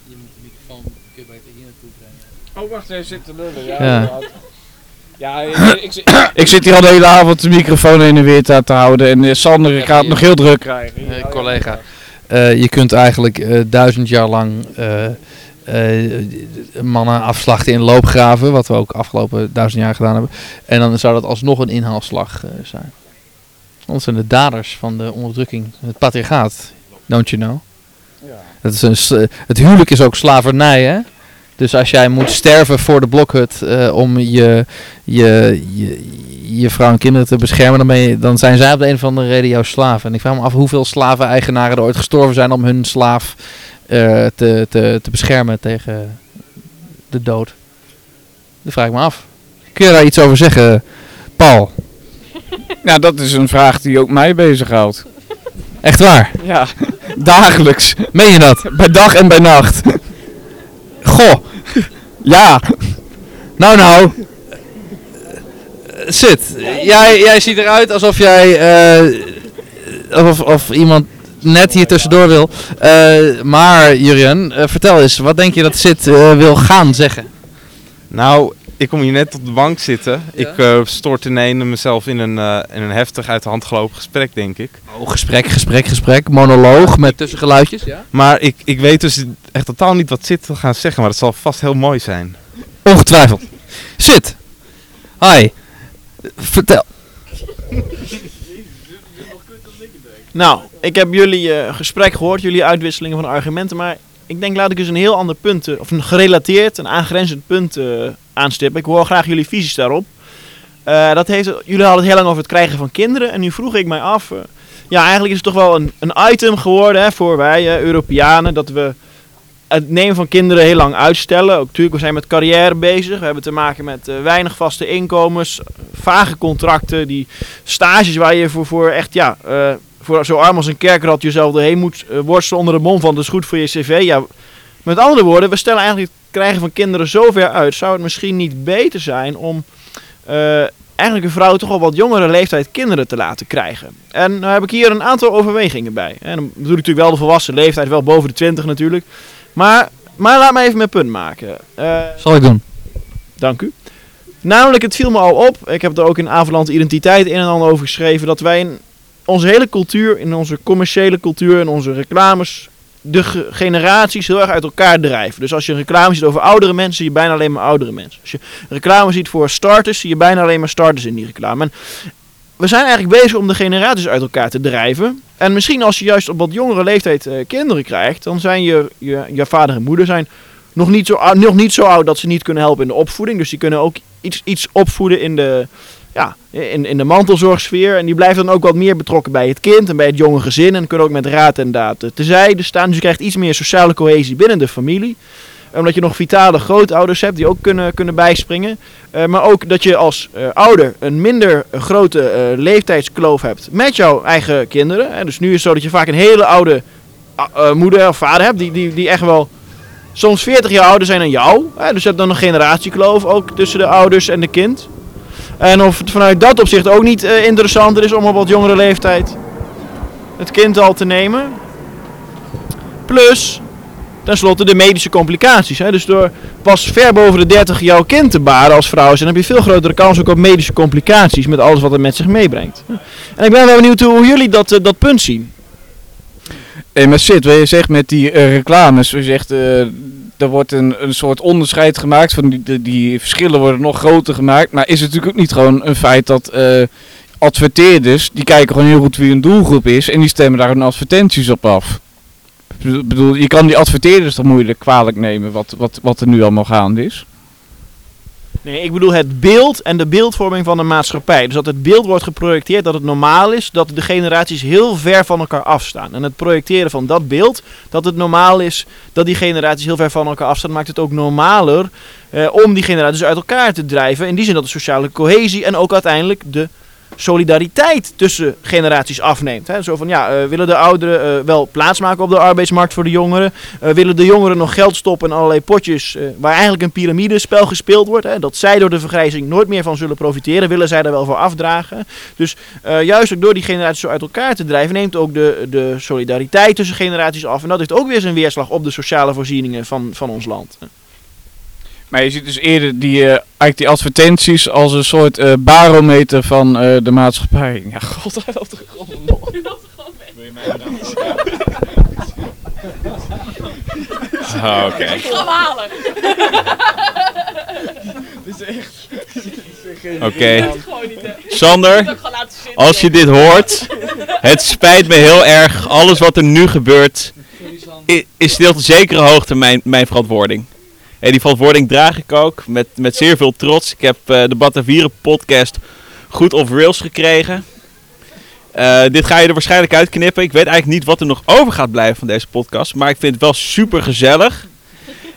je moet de microfoon kun je beter hier naartoe brengen. Oh, wacht, hij zit te lullen. Ja. Ja, ik, ik, ik zit hier al de hele avond de microfoon heen en weer te houden. En eh, Sander gaat het nog heel druk krijgen. Eh, collega. Eh, je kunt eigenlijk eh, duizend jaar lang eh, eh, mannen afslachten in loopgraven, wat we ook afgelopen duizend jaar gedaan hebben. En dan zou dat alsnog een inhaalslag eh, zijn. Dat zijn de daders van de onderdrukking, het patriarchaat, don't you know? Dat is een, eh, het huwelijk is ook slavernij, hè? Dus als jij moet sterven voor de blokhut eh, om je, je, je, je vrouw en kinderen te beschermen, dan, ben je, dan zijn zij op de een of andere reden jouw slaaf. En ik vraag me af hoeveel slaven-eigenaren er ooit gestorven zijn om hun slaaf eh, te, te, te beschermen tegen de dood. Dat vraag ik me af. Kun je daar iets over zeggen, Paul? Ja, dat is een vraag die ook mij bezighoudt. Echt waar? Ja, dagelijks. Meen je dat? Bij dag en bij nacht. Goh, Ja, nou nou. Zit, jij, jij ziet eruit alsof jij, eh, of, of iemand net hier tussendoor wil. Eh, maar Jurjen, eh, vertel eens, wat denk je dat Sid eh, wil gaan zeggen? Nou, ik kom hier net op de bank zitten. Ik eh stort ineens mezelf in een, in een heftig uit de hand gelopen gesprek, denk ik. Oh, gesprek, gesprek, gesprek, monoloog met tussengeluidjes. Ja? Maar ik, ik weet dus echt totaal niet wat Sid wil gaan zeggen, maar het zal vast heel mooi zijn. Ongetwijfeld. Sid, hi, vertel. Nou, ik heb jullie eh, gesprek gehoord, jullie uitwisselingen van argumenten, maar ik denk laat ik eens een heel ander punt, eh, of een gerelateerd, een aangrenzend punt eh, aanstippen. Ik hoor graag jullie visies daarop. Dat heeft, jullie hadden het heel lang over het krijgen van kinderen en nu vroeg ik mij af, ja eigenlijk is het toch wel een, een item geworden hè, voor wij Europeanen, dat we het nemen van kinderen heel lang uitstellen. Ook natuurlijk, we zijn met carrière bezig. We hebben te maken met weinig vaste inkomens, vage contracten, die stages waar je voor, voor echt, ja, voor zo arm als een kerkrat jezelf erheen moet eh, worstelen onder de mom van dat is goed voor je cv. Ja, met andere woorden, we stellen eigenlijk het krijgen van kinderen zo ver uit. Zou het misschien niet beter zijn om eh, eigenlijk een vrouw toch al wat jongere leeftijd kinderen te laten krijgen? En nou heb ik hier een aantal overwegingen bij. En dan bedoel ik natuurlijk wel de volwassen leeftijd, wel boven de 20 natuurlijk. Maar, maar laat me even mijn punt maken. Eh, Zal ik doen. Dank u. Namelijk, het viel me al op. Ik heb er ook in Avalante Identiteit een en ander over geschreven. Dat wij in onze hele cultuur, in onze commerciële cultuur, in onze reclames, de ge- generaties heel erg uit elkaar drijven. Dus als je een reclame ziet over oudere mensen, zie je bijna alleen maar oudere mensen. Als je reclame ziet voor starters, zie je bijna alleen maar starters in die reclame. En we zijn eigenlijk bezig om de generaties uit elkaar te drijven. En misschien als je juist op wat jongere leeftijd eh, kinderen krijgt, dan zijn je, je, je vader en moeder zijn nog niet, zo, nog niet zo oud dat ze niet kunnen helpen in de opvoeding. Dus die kunnen ook iets, iets opvoeden in de, ja, in, in de mantelzorgsfeer. En die blijven dan ook wat meer betrokken bij het kind en bij het jonge gezin. En kunnen ook met raad en daad eh, tezijde staan. Dus je krijgt iets meer sociale cohesie binnen de familie. Omdat je nog vitale grootouders hebt die ook kunnen, kunnen bijspringen. Eh, maar ook dat je als eh, ouder een minder grote leeftijdskloof hebt met jouw eigen kinderen. Hè. Dus nu is het zo dat je vaak een hele oude moeder of vader hebt die, die, die echt wel soms 40 jaar ouder zijn dan jou. Dus je hebt dan een generatiekloof ook tussen de ouders en de kind. En of het vanuit dat opzicht ook niet eh, interessanter is om op wat jongere leeftijd het kind al te nemen. Plus, tenslotte de medische complicaties. Hè? Dus door pas ver boven de 30 jouw kind te baren als vrouw, dan heb je veel grotere kans ook op medische complicaties met alles wat het met zich meebrengt. En ik ben wel benieuwd hoe jullie dat, eh, dat punt zien. En maar shit, wat je zegt met die eh, reclames, je zegt, er wordt een, een soort onderscheid gemaakt van die, die, verschillen worden nog groter gemaakt. Maar is het natuurlijk ook niet gewoon een feit dat eh, adverteerders, die kijken gewoon heel goed wie hun doelgroep is en die stemmen daar hun advertenties op af. Ik bedoel, je kan die adverteerders toch moeilijk kwalijk nemen wat, wat, wat er nu allemaal gaande is. Nee, ik bedoel het beeld en de beeldvorming van de maatschappij. Dus dat het beeld wordt geprojecteerd dat het normaal is dat de generaties heel ver van elkaar afstaan. En het projecteren van dat beeld, dat het normaal is dat die generaties heel ver van elkaar afstaan, maakt het ook normaler eh, om die generaties uit elkaar te drijven. In die zin dat de sociale cohesie en ook uiteindelijk de solidariteit tussen generaties afneemt. Hè? Zo van ja, eh, willen de ouderen eh, wel plaatsmaken op de arbeidsmarkt voor de jongeren? Eh, willen de jongeren nog geld stoppen in allerlei potjes waar eigenlijk een piramidespel gespeeld wordt? Hè? Dat zij door de vergrijzing nooit meer van zullen profiteren, willen zij daar wel voor afdragen? Dus juist ook door die generaties zo uit elkaar te drijven, neemt ook de, de solidariteit tussen generaties af. En dat heeft ook weer zijn weerslag op de sociale voorzieningen van, van ons land. Maar je ziet dus eerder die, eh, eigenlijk die advertenties als een soort eh, barometer van eh, de maatschappij. Ja, god, hij loopt er gewoon nog. Ah, Oké. Ik ga hem halen. Dit is echt... Oké. Sander, als je dit hoort, het spijt me heel erg. Alles wat er nu gebeurt, is op zekere hoogte mijn, mijn verantwoording. En die verantwoording draag ik ook met, met zeer veel trots. Ik heb eh, de Batavieren podcast goed off rails gekregen. Eh, dit ga je er waarschijnlijk uitknippen. Ik weet eigenlijk niet wat er nog over gaat blijven van deze podcast. Maar ik vind het wel super gezellig.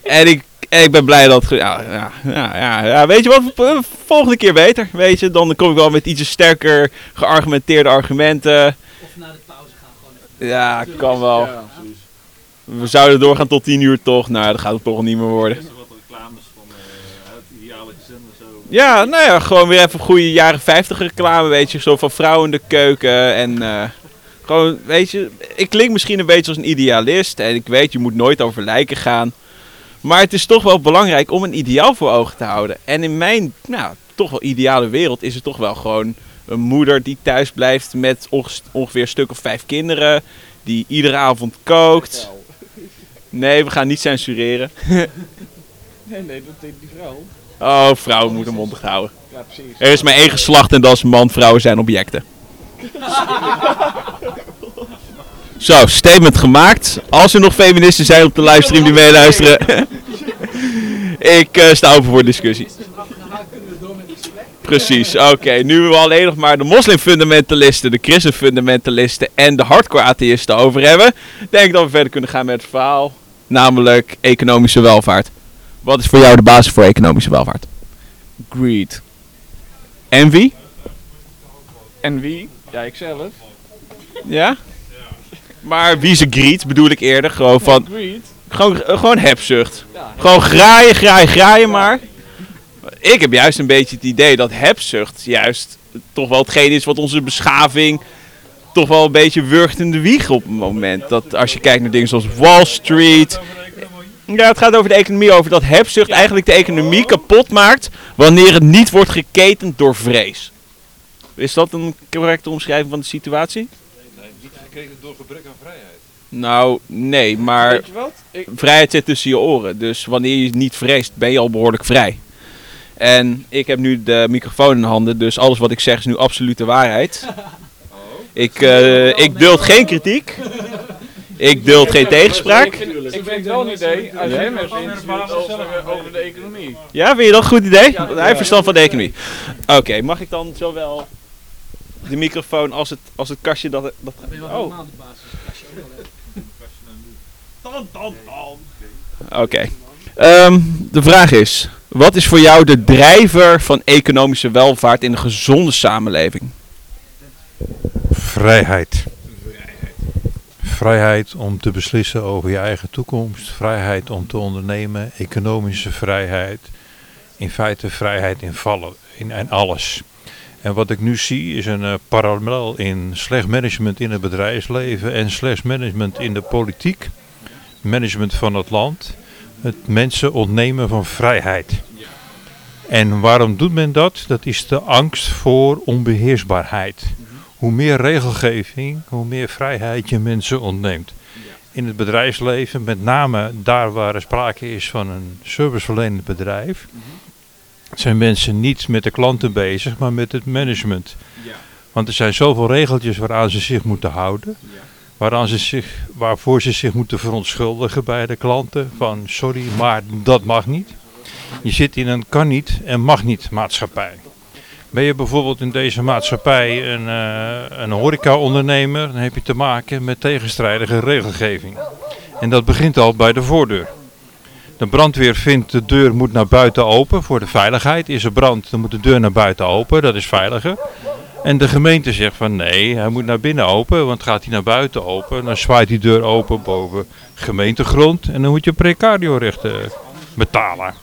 en ik, en ik ben blij dat... Ja, ja, ja, ja, weet je wat? v- Volgende keer beter. Weet je, dan kom ik wel met iets sterker geargumenteerde argumenten. Of na de pauze gaan gewoon Ja, kan wel. We zouden doorgaan tot 10 uur toch. Nou, dat gaat het toch niet meer worden. Ja, nou ja, gewoon weer even goede jaren 50 reclame, weet je. Zo van vrouw in de keuken en eh, gewoon, weet je. Ik klink misschien een beetje als een idealist en ik weet, je moet nooit over lijken gaan. Maar het is toch wel belangrijk om een ideaal voor ogen te houden. En in mijn, nou, toch wel ideale wereld is het toch wel gewoon een moeder die thuis blijft met onge- ongeveer een stuk of vijf kinderen. Die iedere avond kookt. Nee, we gaan niet censureren. Nee, nee, dat deed die vrouw. Oh, vrouwen moeten mond dicht houden. Ja, precies. Er is maar één geslacht en dat is man. Vrouwen zijn objecten. Zo, statement gemaakt. Als er nog feministen zijn op de livestream die meeluisteren. ik eh, sta open voor discussie. Precies, oké. Nu we alleen nog maar de moslimfundamentalisten, de christenfundamentalisten en de hardcore atheïsten over hebben, denk ik dat we verder kunnen gaan met het verhaal. Namelijk economische welvaart. Wat is voor jou de basis voor economische welvaart? Greed. Envy? En wie? Ja, ikzelf. Ja? Maar wie ze greed bedoel ik eerder. Gewoon van, Greed? gewoon, eh, gewoon hebzucht. Gewoon graaien, graaien, graaien maar. Ik heb juist een beetje het idee dat hebzucht juist toch wel hetgeen is wat onze beschaving toch wel een beetje wurgt in de wieg op het moment. Dat als je kijkt naar dingen zoals Wall Street. Ja, het gaat over de economie, over dat hebzucht eigenlijk de economie kapot maakt wanneer het niet wordt geketend door vrees. Is dat een correcte omschrijving van de situatie? door gebrek aan vrijheid. Nou, nee, maar Weet je wat? Ik, vrijheid zit tussen je oren. Dus wanneer je niet vreest, ben je al behoorlijk vrij. En ik heb nu de microfoon in handen, dus alles wat ik zeg is nu absolute waarheid. Ik, eh, ik duld geen kritiek. Ik duld geen tegenspraak. ik, vind, het wel een idee als hem over, de economie. Ja, vind je dat een goed idee? Hij heeft verstand van de economie. Oké, mag ik dan zowel de microfoon als het, als het kastje dat... dat oh, Oké. Ehm, de vraag is: wat is voor jou de drijver van economische welvaart in een gezonde samenleving? Vrijheid. Vrijheid om te beslissen over je eigen toekomst. Vrijheid om te ondernemen. Economische vrijheid. In feite vrijheid in vallen. In, in alles. En wat ik nu zie is een eh, parallel in slecht management in het bedrijfsleven en slecht management in de politiek. Management van het land. Het mensen ontnemen van vrijheid. En waarom doet men dat? Dat is de angst voor onbeheersbaarheid. Hoe meer regelgeving, hoe meer vrijheid je mensen ontneemt. In het bedrijfsleven, met name daar waar er sprake is van een serviceverlenend bedrijf, zijn mensen niet met de klanten bezig, maar met het management. Want er zijn zoveel regeltjes waaraan ze zich moeten houden. Waaraan ze zich, waarvoor ze zich moeten verontschuldigen bij de klanten. Van sorry, maar dat mag niet. Je zit in een kan niet en mag niet maatschappij. Ben je bijvoorbeeld in deze maatschappij een, eh een horeca-ondernemer, dan heb je te maken met tegenstrijdige regelgeving. En dat begint al bij de voordeur. De brandweer vindt de deur moet naar buiten open voor de veiligheid. Is er brand, dan moet de deur naar buiten open, dat is veiliger. En de gemeente zegt van nee, hij moet naar binnen open, want gaat hij naar buiten open, dan zwaait die deur open boven gemeentegrond en dan moet je precariorechten betalen.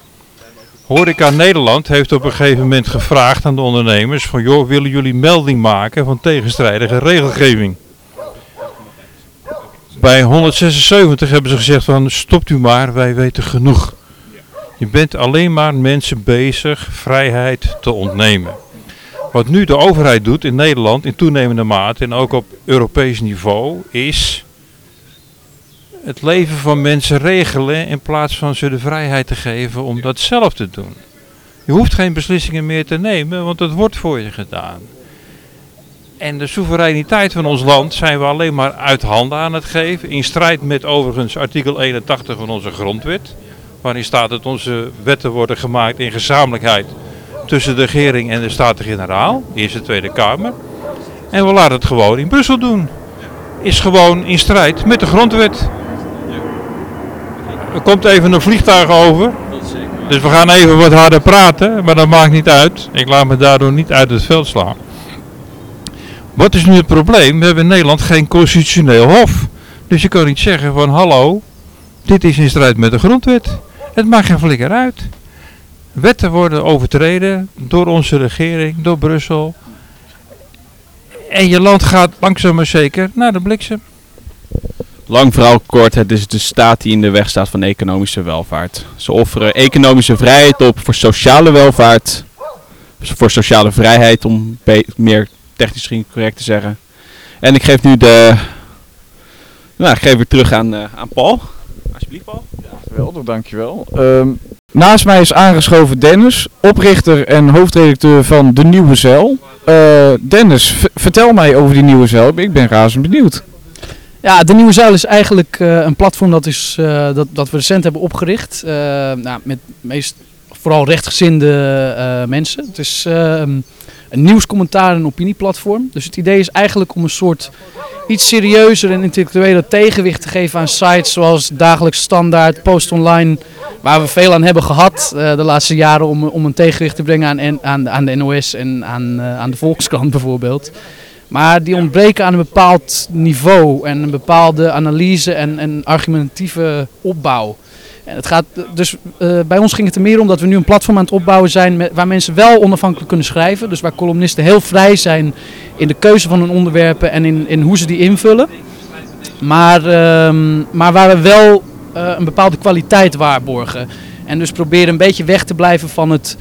Horeca Nederland heeft op een gegeven moment gevraagd aan de ondernemers van joh, willen jullie melding maken van tegenstrijdige regelgeving? Bij 176 hebben ze gezegd van stopt u maar, wij weten genoeg. Je bent alleen maar mensen bezig vrijheid te ontnemen. Wat nu de overheid doet in Nederland in toenemende mate en ook op Europees niveau is het leven van mensen regelen in plaats van ze de vrijheid te geven om dat zelf te doen. Je hoeft geen beslissingen meer te nemen, want het wordt voor je gedaan. En de soevereiniteit van ons land zijn we alleen maar uit handen aan het geven. In strijd met overigens artikel 81 van onze grondwet. Waarin staat dat onze wetten worden gemaakt in gezamenlijkheid tussen de regering en de Staten-Generaal. Eerste Tweede Kamer. En we laten het gewoon in Brussel doen. Is gewoon in strijd met de grondwet. Er komt even een vliegtuig over. Dus we gaan even wat harder praten, maar dat maakt niet uit. Ik laat me daardoor niet uit het veld slaan. Wat is nu het probleem? We hebben in Nederland geen constitutioneel hof. Dus je kan niet zeggen van hallo, dit is in strijd met de grondwet. Het maakt geen flikker uit. Wetten worden overtreden door onze regering, door Brussel. En je land gaat langzaam maar zeker naar de bliksem. Lang verhaal kort, het is de staat die in de weg staat van economische welvaart. Ze offeren economische vrijheid op voor sociale welvaart, voor sociale vrijheid om meer technisch correct te zeggen. En ik geef nu de, nou, ik geef weer terug aan, eh, aan Paul. Alsjeblieft Paul. Geweldig, dankjewel. Ehm naast mij is aangeschoven Dennis, oprichter en hoofdredacteur van De Nieuwe Zeil. Eh, Dennis, vertel mij over die Nieuwe Zeil. Ik ben razend benieuwd. Ja, de Nieuwe Zuil is eigenlijk eh, een platform dat, is, eh, dat, dat we recent hebben opgericht. eh, nou, met meest, vooral rechtgezinde mensen. Het is ehm, een nieuwscommentaar en opinieplatform. Dus het idee is eigenlijk om een soort iets serieuzer en intellectueler tegenwicht te geven aan sites zoals Dagelijks Standaard, Post Online. Waar we veel aan hebben gehad eh, de laatste jaren om, om een tegenwicht te brengen aan, aan, aan de NOS en aan, aan de Volkskrant bijvoorbeeld. Maar die ontbreken aan een bepaald niveau en een bepaalde analyse en, en argumentatieve opbouw. En het gaat, dus eh, bij ons ging het er meer om dat we nu een platform aan het opbouwen zijn waar mensen wel onafhankelijk kunnen schrijven. Dus waar columnisten heel vrij zijn in de keuze van hun onderwerpen en in, in hoe ze die invullen. Maar, ehm, maar waar we wel eh, een bepaalde kwaliteit waarborgen. En dus proberen een beetje weg te blijven van het,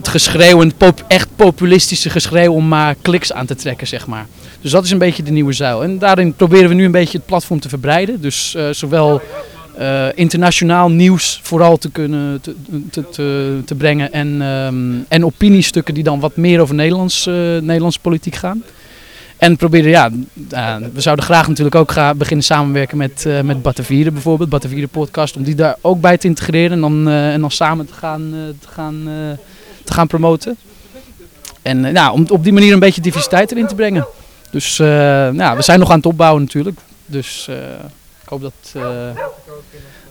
het geschreeuw pop- echt populistische geschreeuw om maar kliks aan te trekken, zeg maar. Dus dat is een beetje de nieuwe zuil. En daarin proberen we nu een beetje het platform te verbreiden. Dus eh, zowel eh, internationaal nieuws vooral te kunnen te, te, te, te brengen en, ehm, en opiniestukken die dan wat meer over Nederlands, eh, Nederlandse politiek gaan. En proberen, ja, we zouden graag natuurlijk ook gaan beginnen samenwerken met, eh met Batavieren bijvoorbeeld, Batavieren podcast, om die daar ook bij te integreren en dan, en dan samen te gaan, te gaan, te gaan promoten. En eh, nou, om op die manier een beetje diversiteit erin te brengen. Dus eh, nou, we zijn nog aan het opbouwen natuurlijk. Dus eh, ik hoop dat,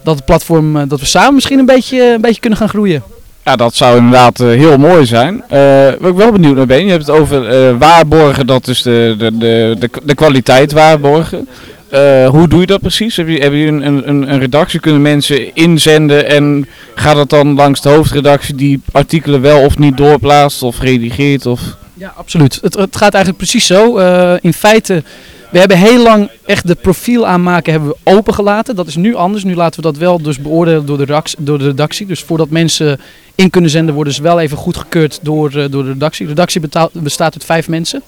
dat het platform, dat we samen misschien een beetje, een beetje kunnen gaan groeien. Ja, dat zou inderdaad heel mooi zijn. Eh waar ik wel benieuwd naar ben, je hebt het over waarborgen, dat is de, de, de, de kwaliteit waarborgen. Eh, hoe doe je dat precies? Heb je, heb je een, een, een redactie? Kunnen mensen inzenden en gaat het dan langs de hoofdredactie die artikelen wel of niet doorplaatst of redigeert? Of... Ja, absoluut. Het, het gaat eigenlijk precies zo. Eh, in feite, we hebben heel lang echt de profiel aanmaken hebben we opengelaten. Dat is nu anders. Nu laten we dat wel dus beoordelen door de, redactie, door de redactie. Dus voordat mensen in kunnen zenden, worden ze wel even goedgekeurd door, eh, door de redactie. De redactie bestaat uit vijf mensen.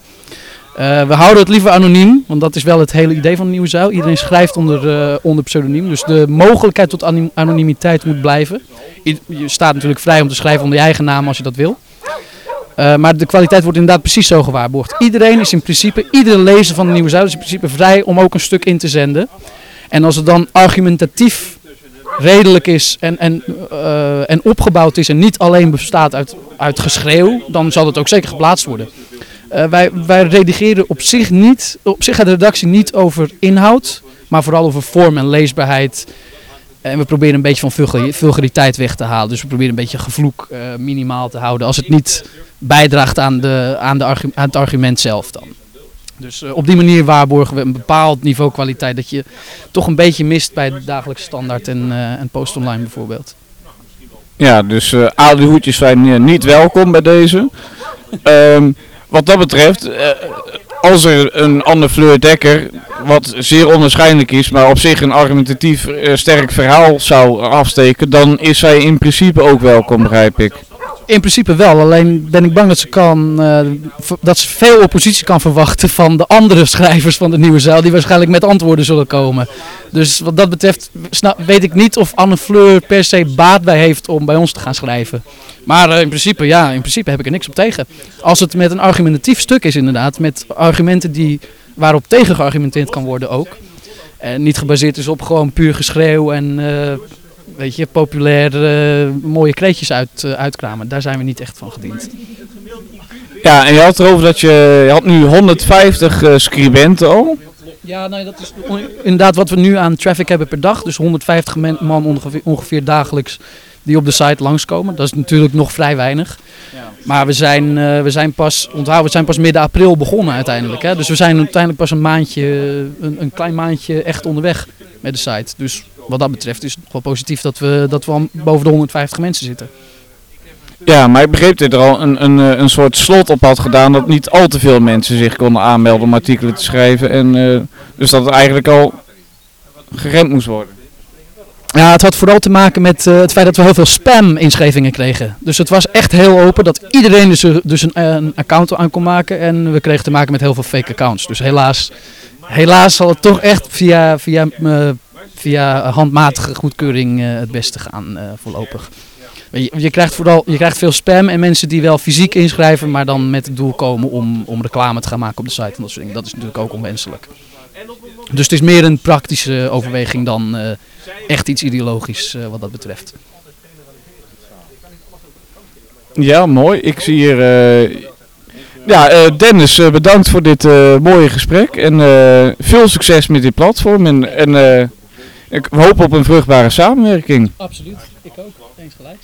Eh, we houden het liever anoniem, want dat is wel het hele idee van de Nieuwe Zuil. Iedereen schrijft onder, eh, onder pseudoniem, dus de mogelijkheid tot anonimiteit moet blijven. Je staat natuurlijk vrij om te schrijven onder je eigen naam als je dat wil. Eh, maar de kwaliteit wordt inderdaad precies zo gewaarborgd. Iedereen is in principe, iedere lezer van de Nieuwe Zuid is in principe vrij om ook een stuk in te zenden. En als het dan argumentatief redelijk is en, en, en opgebouwd is en niet alleen bestaat uit, uit geschreeuw, dan zal het ook zeker geplaatst worden. Eh, wij, wij redigeren op zich niet, op zich gaat de redactie niet over inhoud, maar vooral over vorm en leesbaarheid. En we proberen een beetje van vulga- vulgariteit weg te halen. Dus we proberen een beetje gevloek eh, minimaal te houden. Als het niet bijdraagt aan, de, aan, de aan het argument zelf dan. Dus eh, op die manier waarborgen we een bepaald niveau kwaliteit. Dat je toch een beetje mist bij de dagelijkse standaard en, en post online bijvoorbeeld. Ja, dus eh aluhoedjes zijn niet welkom bij deze. Ehm, wat dat betreft, eh, als er een Anne Fleur Dekker wat zeer onwaarschijnlijk is, maar op zich een argumentatief eh, sterk verhaal zou afsteken, dan is zij in principe ook welkom, begrijp ik. In principe wel, alleen ben ik bang dat ze, kan, eh, dat ze veel oppositie kan verwachten van de andere schrijvers van de Nieuwe Zuil, die waarschijnlijk met antwoorden zullen komen. Dus wat dat betreft weet ik niet of Anne Fleur per se baat bij heeft om bij ons te gaan schrijven. Maar eh, in principe, ja, in principe heb ik er niks op tegen. Als het met een argumentatief stuk is inderdaad, met argumenten die, waarop tegen geargumenteerd kan worden ook. En niet gebaseerd is op gewoon puur geschreeuw en eh, weet je, populair eh, mooie kreetjes uit, eh, uitkramen. Daar zijn we niet echt van gediend. Ja, en je had erover dat je, je had nu 150 eh, scribenten al. Ja, nee, dat is inderdaad wat we nu aan traffic hebben per dag. Dus 150 men- man ongeveer, ongeveer dagelijks die op de site langskomen. Dat is natuurlijk nog vrij weinig. Maar we zijn, we zijn pas, onthoud, we zijn pas midden april begonnen uiteindelijk. Hè? Dus we zijn uiteindelijk pas een maandje, een, een klein maandje echt onderweg met de site. Dus wat dat betreft is het wel positief dat we, dat we al boven de 150 mensen zitten. Ja, maar ik begreep dat je er al een, een, eh, een soort slot op had gedaan dat niet al te veel mensen zich konden aanmelden om artikelen te schrijven. En, eh, dus dat het eigenlijk al geremd moest worden. Ja, het had vooral te maken met eh, het feit dat we heel veel spam-inschrijvingen kregen. Dus het was echt heel open dat iedereen dus, dus een, een account aan kon maken. En we kregen te maken met heel veel fake accounts. Dus helaas, helaas zal het toch echt via, via, via handmatige goedkeuring eh, het beste gaan eh, voorlopig. Je, je, krijgt vooral, je krijgt veel spam en mensen die wel fysiek inschrijven, maar dan met het doel komen om, om reclame te gaan maken op de site en dat soort dingen. Dat is natuurlijk ook onwenselijk. Dus het is meer een praktische overweging dan eh, echt iets ideologisch wat dat betreft. Ja, mooi. Ik zie hier. Ja, Dennis, bedankt voor dit mooie gesprek. En veel succes met dit platform. En, en ik hoop op een vruchtbare samenwerking. Absoluut, ik ook. Eens gelijk.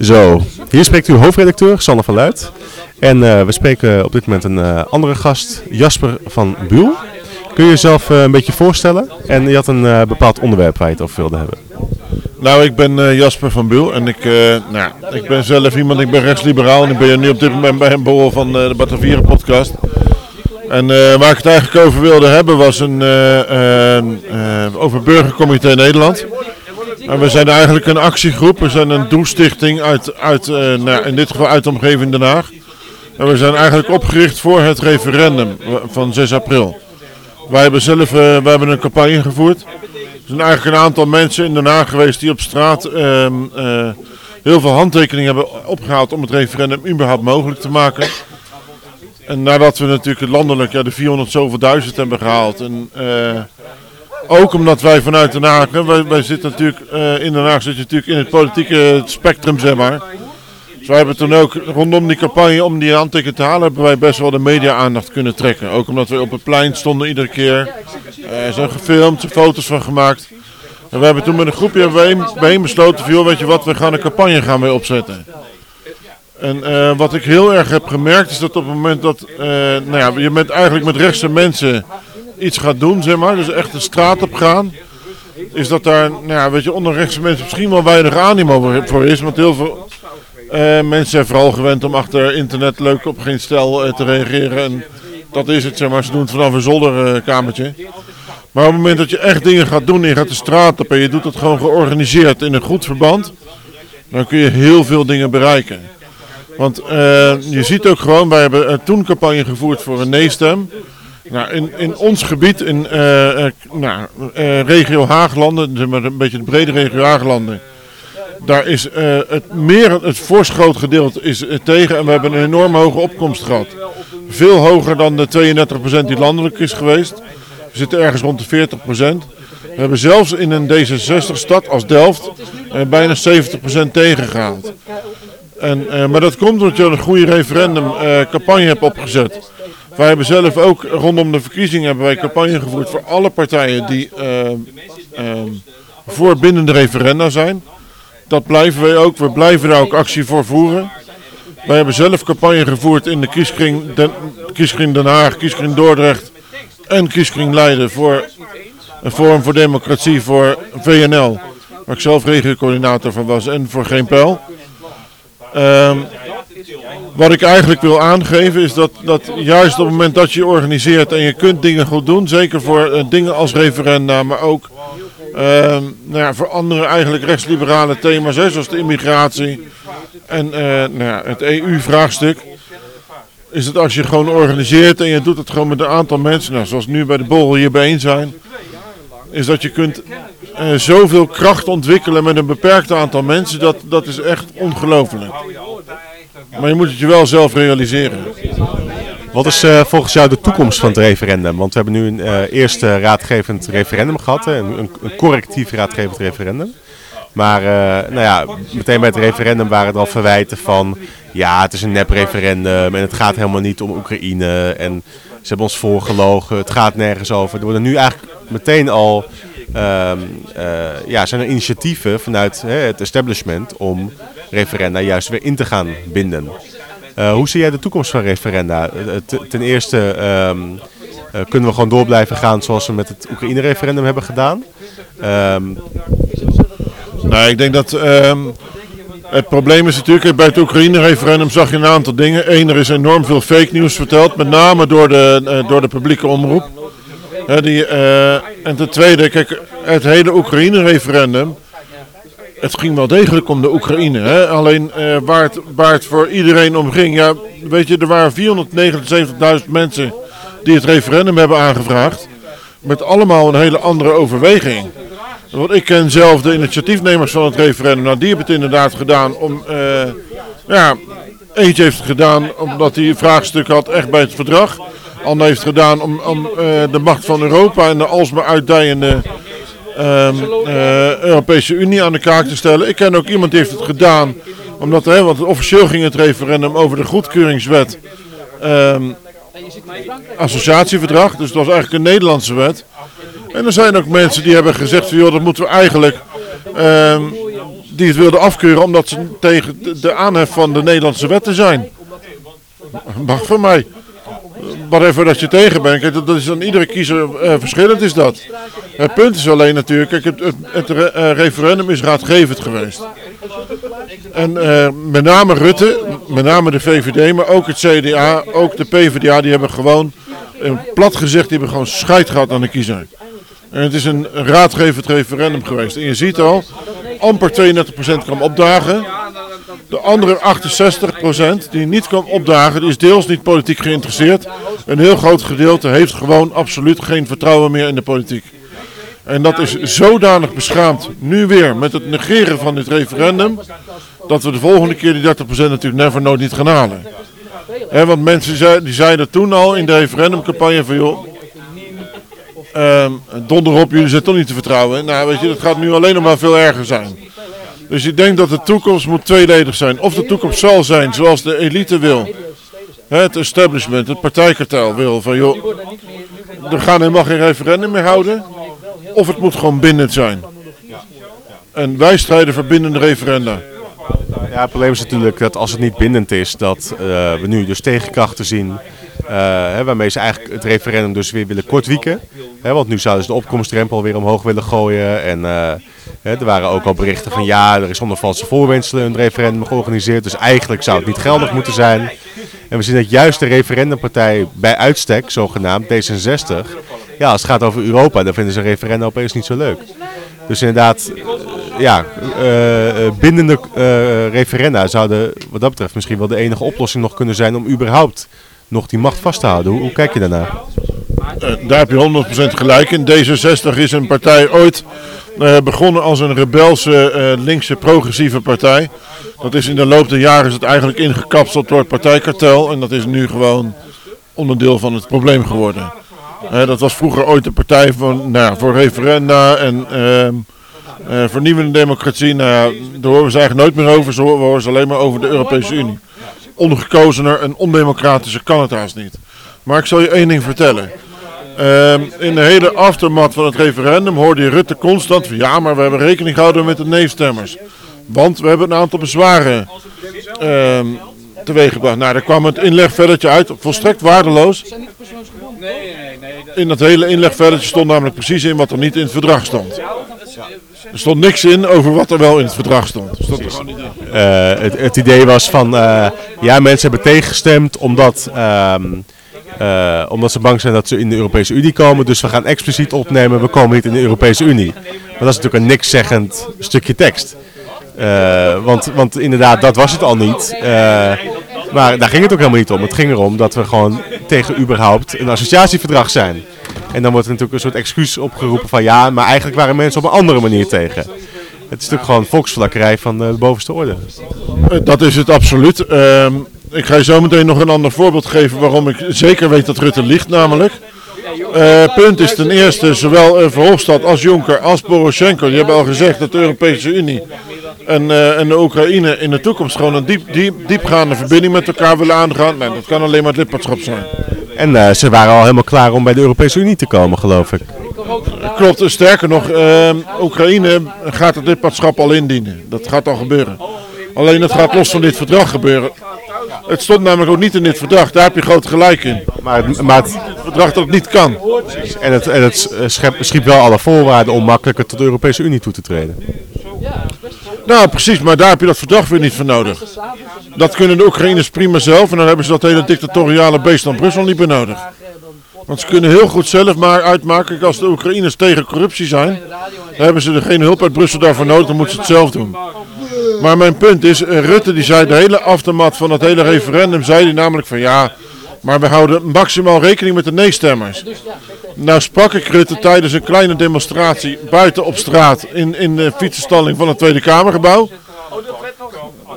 Zo, hier spreekt uw hoofdredacteur Sander van Luit. En eh, we spreken op dit moment een eh, andere gast, Jasper van Buul. Kun je jezelf eh, een beetje voorstellen? En je had een eh, bepaald onderwerp waar je het over wilde hebben. Nou, ik ben eh, Jasper van Buul en ik, eh, nou, ik ben zelf iemand, ik ben rechtsliberaal en ik ben nu op dit moment bij een borrel van eh, de Batavieren podcast. En eh, waar ik het eigenlijk over wilde hebben was een, eh, over Burgercomité Nederland. En we zijn eigenlijk een actiegroep, we zijn een doelstichting uit, uit in dit geval uit de omgeving Den Haag. En we zijn eigenlijk opgericht voor het referendum van 6 april. Wij hebben zelf wij hebben een campagne gevoerd. Er zijn eigenlijk een aantal mensen in Den Haag geweest die op straat ehm, eh, heel veel handtekeningen hebben opgehaald om het referendum überhaupt mogelijk te maken. En nadat we natuurlijk landelijk ja, de 400 zoveel duizend hebben gehaald. En, eh, ook omdat wij vanuit Den Haag, wij, wij zitten natuurlijk, eh, in Den Haag zit je natuurlijk in het politieke spectrum zeg maar. Dus wij hebben toen ook rondom die campagne om die handtekening te halen, hebben wij best wel de media aandacht kunnen trekken. Ook omdat we op het plein stonden iedere keer. Er zijn gefilmd, foto's van gemaakt. En we hebben toen met een groepje bijeen besloten van, joh, weet je wat, we gaan een campagne gaan mee opzetten. En eh, wat ik heel erg heb gemerkt is dat op het moment dat eh, nou ja, je met, eigenlijk met rechtse mensen iets gaat doen, zeg maar, dus echt de straat op gaan, is dat daar, nou ja, weet je, onder rechtse mensen misschien wel weinig animo voor- is. Want heel veel eh, mensen zijn vooral gewend om achter internet leuk op geen stel te reageren. En dat is het, zeg maar, ze doen het vanaf een zolderkamertje. Maar op het moment dat je echt dingen gaat doen en je gaat de straat op en je doet het gewoon georganiseerd in een goed verband, dan kun je heel veel dingen bereiken. Want eh, je ziet ook gewoon, wij hebben eh, toen campagne gevoerd voor een nee-stem. Nou, in, in ons gebied, in eh, nou, regio Haaglanden, een beetje de brede regio Haaglanden, daar is het meer, het voorsgroot gedeelte is tegen en we hebben een enorm hoge opkomst gehad. Veel hoger dan de 32% die landelijk is geweest. We zitten ergens rond de 40%. We hebben zelfs in een D66-stad als Delft bijna 70% tegengehaald. En, eh, maar dat komt omdat je een goede referendumcampagne hebt opgezet. Wij hebben zelf ook rondom de verkiezingen hebben wij campagne gevoerd voor alle partijen die eh, eh, voor bindende referenda zijn. Dat blijven wij ook. We blijven daar ook actie voor voeren. Wij hebben zelf campagne gevoerd in de kieskring Den, kieskring Den Haag, kieskring Dordrecht en kieskring Leiden voor een Forum voor Democratie voor VNL. Waar ik zelf regiocoördinator van was en voor Geen Pijl. Ehm, wat ik eigenlijk wil aangeven is dat, dat juist op het moment dat je organiseert en je kunt dingen goed doen, zeker voor eh, dingen als referenda, maar ook ehm, nou ja, voor andere eigenlijk rechtsliberale thema's, zoals de immigratie en eh, nou ja, het EU-vraagstuk, is dat als je gewoon organiseert en je doet het gewoon met een aantal mensen, nou, zoals nu bij de borrel hier bijeen zijn, is dat je kunt eh, zoveel kracht ontwikkelen met een beperkt aantal mensen, dat, dat is echt ongelooflijk. Maar je moet het je wel zelf realiseren. Wat is eh, volgens jou de toekomst van het referendum? Want we hebben nu een eh, eerste raadgevend referendum gehad, een, een, correctief raadgevend referendum. Maar nou ja, meteen bij het referendum waren er al verwijten van... ja, het is een nep-referendum en het gaat helemaal niet om Oekraïne... en ze hebben ons voorgelogen, het gaat nergens over. Er worden nu eigenlijk meteen al... ehm, eh, ja, zijn er initiatieven vanuit hè, het establishment om referenda juist weer in te gaan binden. Eh, hoe zie jij de toekomst van referenda? Eh, te- ten eerste ehm, eh, kunnen we gewoon door blijven gaan zoals we met het Oekraïne-referendum hebben gedaan. Ehm, Nou, ik denk dat het probleem is natuurlijk, bij het Oekraïne-referendum zag je een aantal dingen. Eén, er is enorm veel fake news verteld, met name door de, eh, door de publieke omroep. Die, eh, en ten tweede, kijk, het hele Oekraïne-referendum, het ging wel degelijk om de Oekraïne. Hè? Alleen eh, waar, het, waar het voor iedereen om ging, ja, weet je, er waren 479.000 mensen die het referendum hebben aangevraagd. Met allemaal een hele andere overweging. Want ik ken zelf de initiatiefnemers van het referendum. Nou, die hebben het inderdaad gedaan om. eh, ja, eentje heeft het gedaan omdat hij een vraagstuk had echt bij het verdrag. Ander heeft het gedaan om, om eh, de macht van Europa en de alsmaar uitdijende ehm, eh, Europese Unie aan de kaak te stellen. Ik ken ook iemand die heeft het gedaan omdat, hè, want officieel ging het referendum over de goedkeuringswet. ehm, associatieverdrag, dus het was eigenlijk een Nederlandse wet. En er zijn ook mensen die hebben gezegd, van, joh, dat moeten we eigenlijk, ehm, die het wilden afkeuren omdat ze tegen de, aanhef van de Nederlandse wetten zijn. Mag van mij. Maar even dat je tegen bent, kijk, dat, is dan iedere kiezer eh, verschillend is dat. Het punt is alleen natuurlijk, kijk, het, het, het eh, referendum is raadgevend geweest. En eh, met name Rutte, met name de VVD, maar ook het CDA, ook de PvdA, die hebben gewoon, plat gezegd, die hebben gewoon scheid gehad aan de kiezer. En het is een raadgevend referendum geweest. En je ziet al, amper 32% kwam opdagen. De andere 68% die niet kwam opdagen, die is deels niet politiek geïnteresseerd. Een heel groot gedeelte heeft gewoon absoluut geen vertrouwen meer in de politiek. En dat is zodanig beschaamd, nu weer met het negeren van dit referendum, dat we de volgende keer die 30% natuurlijk never nooit niet gaan halen. Want mensen die zeiden toen al in de referendumcampagne van joh, ehm donder op, jullie zijn toch niet te vertrouwen. Nou weet je, dat gaat nu alleen nog maar veel erger zijn. Dus ik denk dat de toekomst moet tweeledig zijn. Of de toekomst zal zijn zoals de elite wil. Het establishment, het partijkartel wil van joh, we gaan helemaal geen referendum meer houden. Of het moet gewoon bindend zijn. En wij strijden voor bindende referenda. Ja, het probleem is natuurlijk dat als het niet bindend is, dat eh, we nu dus tegenkrachten zien. Eh, hè, waarmee ze eigenlijk het referendum dus weer willen kortwieken. Want nu zouden ze de opkomstdrempel weer omhoog willen gooien. En eh, er waren ook al berichten van ja, er is onder valse voorwendselen een referendum georganiseerd. Dus eigenlijk zou het niet geldig moeten zijn. En we zien dat juist de referendumpartij bij uitstek, zogenaamd D66, ja, als het gaat over Europa, dan vinden ze een referendum opeens niet zo leuk. Dus inderdaad, eh, ja, eh, bindende referenda zouden wat dat betreft misschien wel de enige oplossing nog kunnen zijn om überhaupt nog die macht vast te houden. Hoe, kijk je daarnaar? Eh, daar heb je 100% gelijk in. D66 is een partij ooit eh, begonnen als een rebelse eh, linkse progressieve partij. Dat is in de loop der jaren is het eigenlijk ingekapseld door het partijkartel. En dat is nu gewoon onderdeel van het probleem geworden. Dat was vroeger ooit een partij van, nou, voor referenda en ehm, eh, vernieuwende democratie. Nou daar horen we ze eigenlijk nooit meer over. Ze horen, we horen ze alleen maar over de Europese Unie. Ongekozener en ondemocratischer kan niet. Maar ik zal je één ding vertellen. Ehm, in de hele aftermath van het referendum hoorde je Rutte constant van ja, maar we hebben rekening gehouden met de nee-stemmers. Want we hebben een aantal bezwaren ehm teweeggebracht. Nou, daar kwam het inlegvelletje uit, volstrekt waardeloos. In dat hele inlegvelletje stond namelijk precies in wat er niet in het verdrag stond. Er stond niks in over wat er wel in het verdrag stond. Eh, het, het idee was van, eh, ja, mensen hebben tegengestemd omdat, ehm, eh, omdat ze bang zijn dat ze in de Europese Unie komen. Dus we gaan expliciet opnemen, we komen niet in de Europese Unie. Maar dat is natuurlijk een niks zeggend stukje tekst. Want, want inderdaad, dat was het al niet. Maar daar ging het ook helemaal niet om. Het ging erom dat we gewoon tegen überhaupt een associatieverdrag zijn. En dan wordt er natuurlijk een soort excuus opgeroepen van ja, maar eigenlijk waren mensen op een andere manier tegen. Het is natuurlijk gewoon volksvlakkerij van eh, de bovenste orde. Eh, Dat is het absoluut. Ehm, ik ga je zo meteen nog een ander voorbeeld geven waarom ik zeker weet dat Rutte liegt namelijk. Eh, punt is ten eerste, zowel eh, Verhofstadt als Juncker als Poroshenko, die hebben al gezegd dat de Europese Unie en, eh, en de Oekraïne in de toekomst gewoon een diep, diep, diepgaande verbinding met elkaar willen aangaan. Nee, dat kan alleen maar het lidmaatschap zijn. En ze waren al helemaal klaar om bij de Europese Unie te komen, geloof ik. Klopt, sterker nog, Oekraïne gaat het lidmaatschap al indienen. Dat gaat al gebeuren. Alleen het gaat los van dit verdrag gebeuren. Het stond namelijk ook niet in dit verdrag, daar heb je groot gelijk in. Maar het, maar het, verdrag dat het niet kan. En het, en het schep- schiep wel alle voorwaarden om makkelijker tot de Europese Unie toe te treden. Nou, precies, maar daar heb je dat verdrag weer niet voor nodig. Dat kunnen de Oekraïners prima zelf en dan hebben ze dat hele dictatoriale beest van Brussel niet meer nodig. Want ze kunnen heel goed zelf maar uitmaken, als de Oekraïners tegen corruptie zijn, dan hebben ze er geen hulp uit Brussel daarvoor nodig, dan moeten ze het zelf doen. Maar mijn punt is, eh, Rutte die zei de hele aftermat van het hele referendum, zei hij namelijk van ja, maar we houden maximaal rekening met de nee-stemmers. Nou sprak ik Rutte tijdens een kleine demonstratie buiten op straat in, in de fietsenstalling van het Tweede Kamergebouw.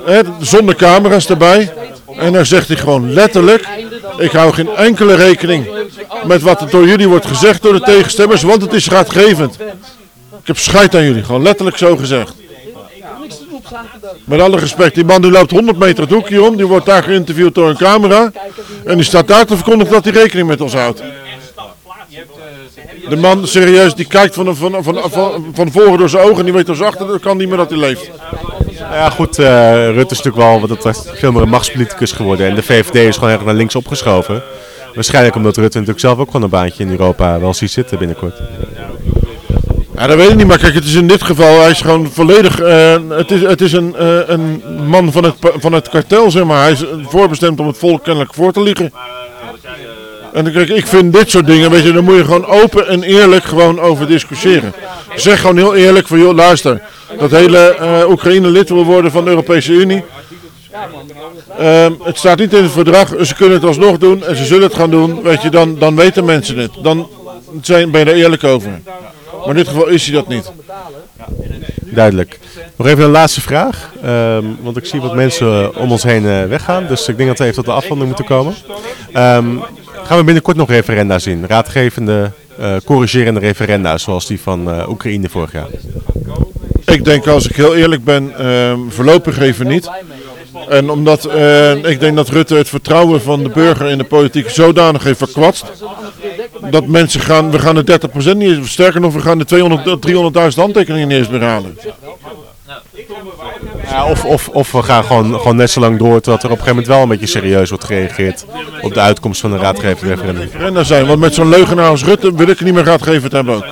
Hè, zonder camera's erbij. En dan zegt hij gewoon letterlijk, ik hou geen enkele rekening met wat er door jullie wordt gezegd door de tegenstemmers, want het is raadgevend. Ik heb scheid aan jullie, gewoon letterlijk zo gezegd. Met alle respect, die man die loopt 100 meter het hoekje om, die wordt daar geïnterviewd door een camera. En die staat daar te verkondigen dat hij rekening met ons houdt. De man, serieus, die kijkt van, van, van, van, voren door zijn ogen en die weet als achter, dat kan niet meer dat hij leeft. Nou ja, goed, eh, Rutte is natuurlijk wel wat dat betreft veel meer een machtspoliticus geworden. En de VVD is gewoon erg naar links opgeschoven. Waarschijnlijk omdat Rutte natuurlijk zelf ook gewoon een baantje in Europa wel ziet zitten binnenkort. Ja, dat weet ik niet, maar kijk, het is in dit geval, hij is gewoon volledig, eh, het is, het is een, eh, een man van het, van het kartel, zeg maar. Hij is voorbestemd om het volk kennelijk voor te liegen. En kijk, ik vind dit soort dingen, weet je, daar moet je gewoon open en eerlijk gewoon over discussiëren. Zeg gewoon heel eerlijk van, joh, luister, dat hele eh, Oekraïne lid wil worden van de Europese Unie. Ehm, het staat niet in het verdrag, ze kunnen het alsnog doen en ze zullen het gaan doen, weet je, dan, dan weten mensen het. Dan zijn, ben je er eerlijk over. Maar in dit geval is hij dat niet. Duidelijk. Nog even een laatste vraag. ehm, want ik zie wat mensen om ons heen eh, weggaan. Dus ik denk dat we even tot de afronding moeten komen. Ehm, gaan we binnenkort nog referenda zien? Raadgevende, eh, corrigerende referenda zoals die van eh, Oekraïne vorig jaar. Ik denk, als ik heel eerlijk ben, ehm, voorlopig even niet. En omdat ik denk dat Rutte het vertrouwen van de burger in de politiek zodanig heeft verkwatst. Dat mensen gaan, we gaan de 30% niet eens, sterker nog, we gaan de 200, 300.000 handtekeningen niet eens meer halen. Ja, of, of, of we gaan gewoon, gewoon net zo lang door totdat er op een gegeven moment wel een beetje serieus wordt gereageerd op de uitkomst van een raadgevend referendum. Zijn, want met zo'n leugenaar als Rutte wil ik er niet meer raadgevend hebben ook.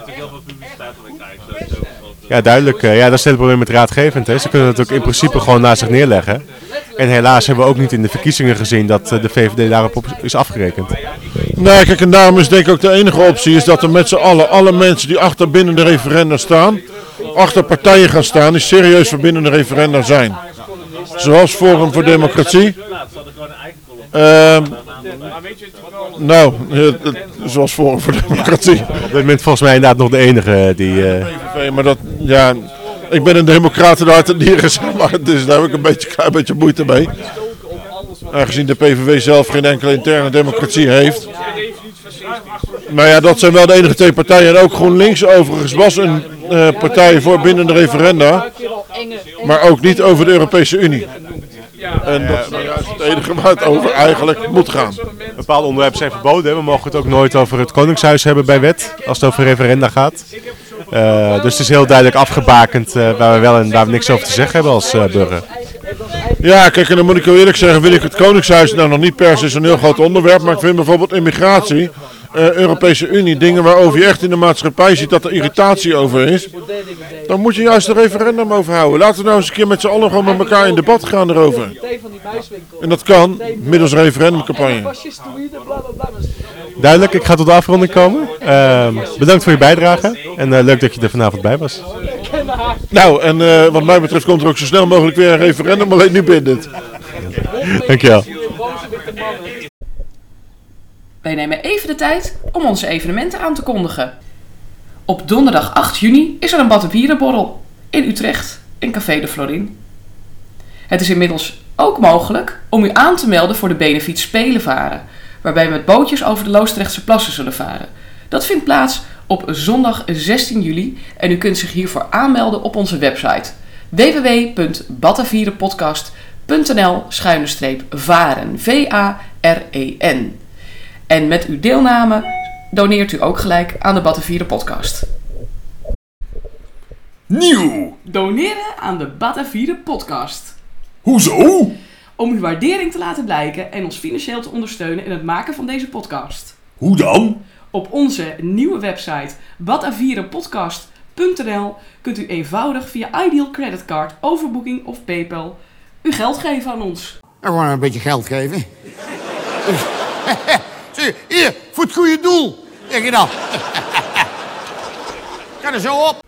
Ja, duidelijk. eh, ja, dat is het probleem met raadgevend. Hè. Ze kunnen het ook in principe gewoon naast zich neerleggen. En helaas hebben we ook niet in de verkiezingen gezien dat eh, de VVD daarop op is afgerekend. Nou, kijk, en daarom is denk ik ook de enige optie is dat er met z'n allen, alle mensen die achter binnen de referenda staan, achter partijen gaan staan die serieus voor binnen de referenda zijn. Zoals Forum voor Democratie. Ehm, nou, eh, eh, zoals Forum voor Democratie. Op dit moment volgens mij inderdaad nog de enige die... eh, PVV, maar dat, ja, ik ben een democrat in hart en nieren, zeg maar, dus daar heb ik een beetje, klein beetje moeite mee. Aangezien de PVV zelf geen enkele interne democratie heeft. Maar ja, dat zijn wel de enige twee partijen. En ook GroenLinks overigens was een eh, partij voor binnen de referenda. Maar ook niet over de Europese Unie. En dat is nou het enige waar het over eigenlijk moet gaan. Bepaalde onderwerpen zijn verboden. hè. We mogen het ook nooit over het Koningshuis hebben bij wet, als het over referenda gaat. Eh, dus het is heel duidelijk afgebakend eh, waar we wel en waar we niks over te zeggen hebben als eh, burger. Ja, kijk, en dan moet ik heel eerlijk zeggen, wil ik het Koningshuis nou nog niet per se zo'n heel groot onderwerp, maar ik vind bijvoorbeeld immigratie eh, Europese Unie, dingen waarover je echt in de maatschappij ziet dat er irritatie over is, dan moet je juist een referendum over houden. Laten we nou eens een keer met z'n allen gewoon met elkaar in debat gaan erover. En dat kan middels referendumcampagne. Duidelijk, ik ga tot de afronding komen. Ehm, bedankt voor je bijdrage en eh, leuk dat je er vanavond bij was. Nou, en eh, wat mij betreft komt er ook zo snel mogelijk weer een referendum, alleen nu bindend. Dankjewel. Wij nemen even de tijd om onze evenementen aan te kondigen. Op donderdag 8 juni is er een Battenbierenborrel in Utrecht in Café de Florin. Het is inmiddels ook mogelijk om u aan te melden voor de Benefiet Spelenvaren, waarbij we met bootjes over de Loosdrechtse plassen zullen varen. Dat vindt plaats op zondag 16 juli en u kunt zich hiervoor aanmelden op onze website www.batavierenpodcast.nl varen V-A-R-E-N. En met uw deelname doneert u ook gelijk aan de Batavieren podcast. Nieuw! Doneren aan de Batavieren podcast. Hoezo? Om uw waardering te laten blijken en ons financieel te ondersteunen in het maken van deze podcast. Hoe dan? Op onze nieuwe website batavierenpodcast.nl kunt u eenvoudig via Ideal Creditcard, Overbooking of PayPal uw geld geven aan ons. Gewoon een beetje geld geven. Zie, hier, voor het goede doel. Zeg je dan. Ga er zo op.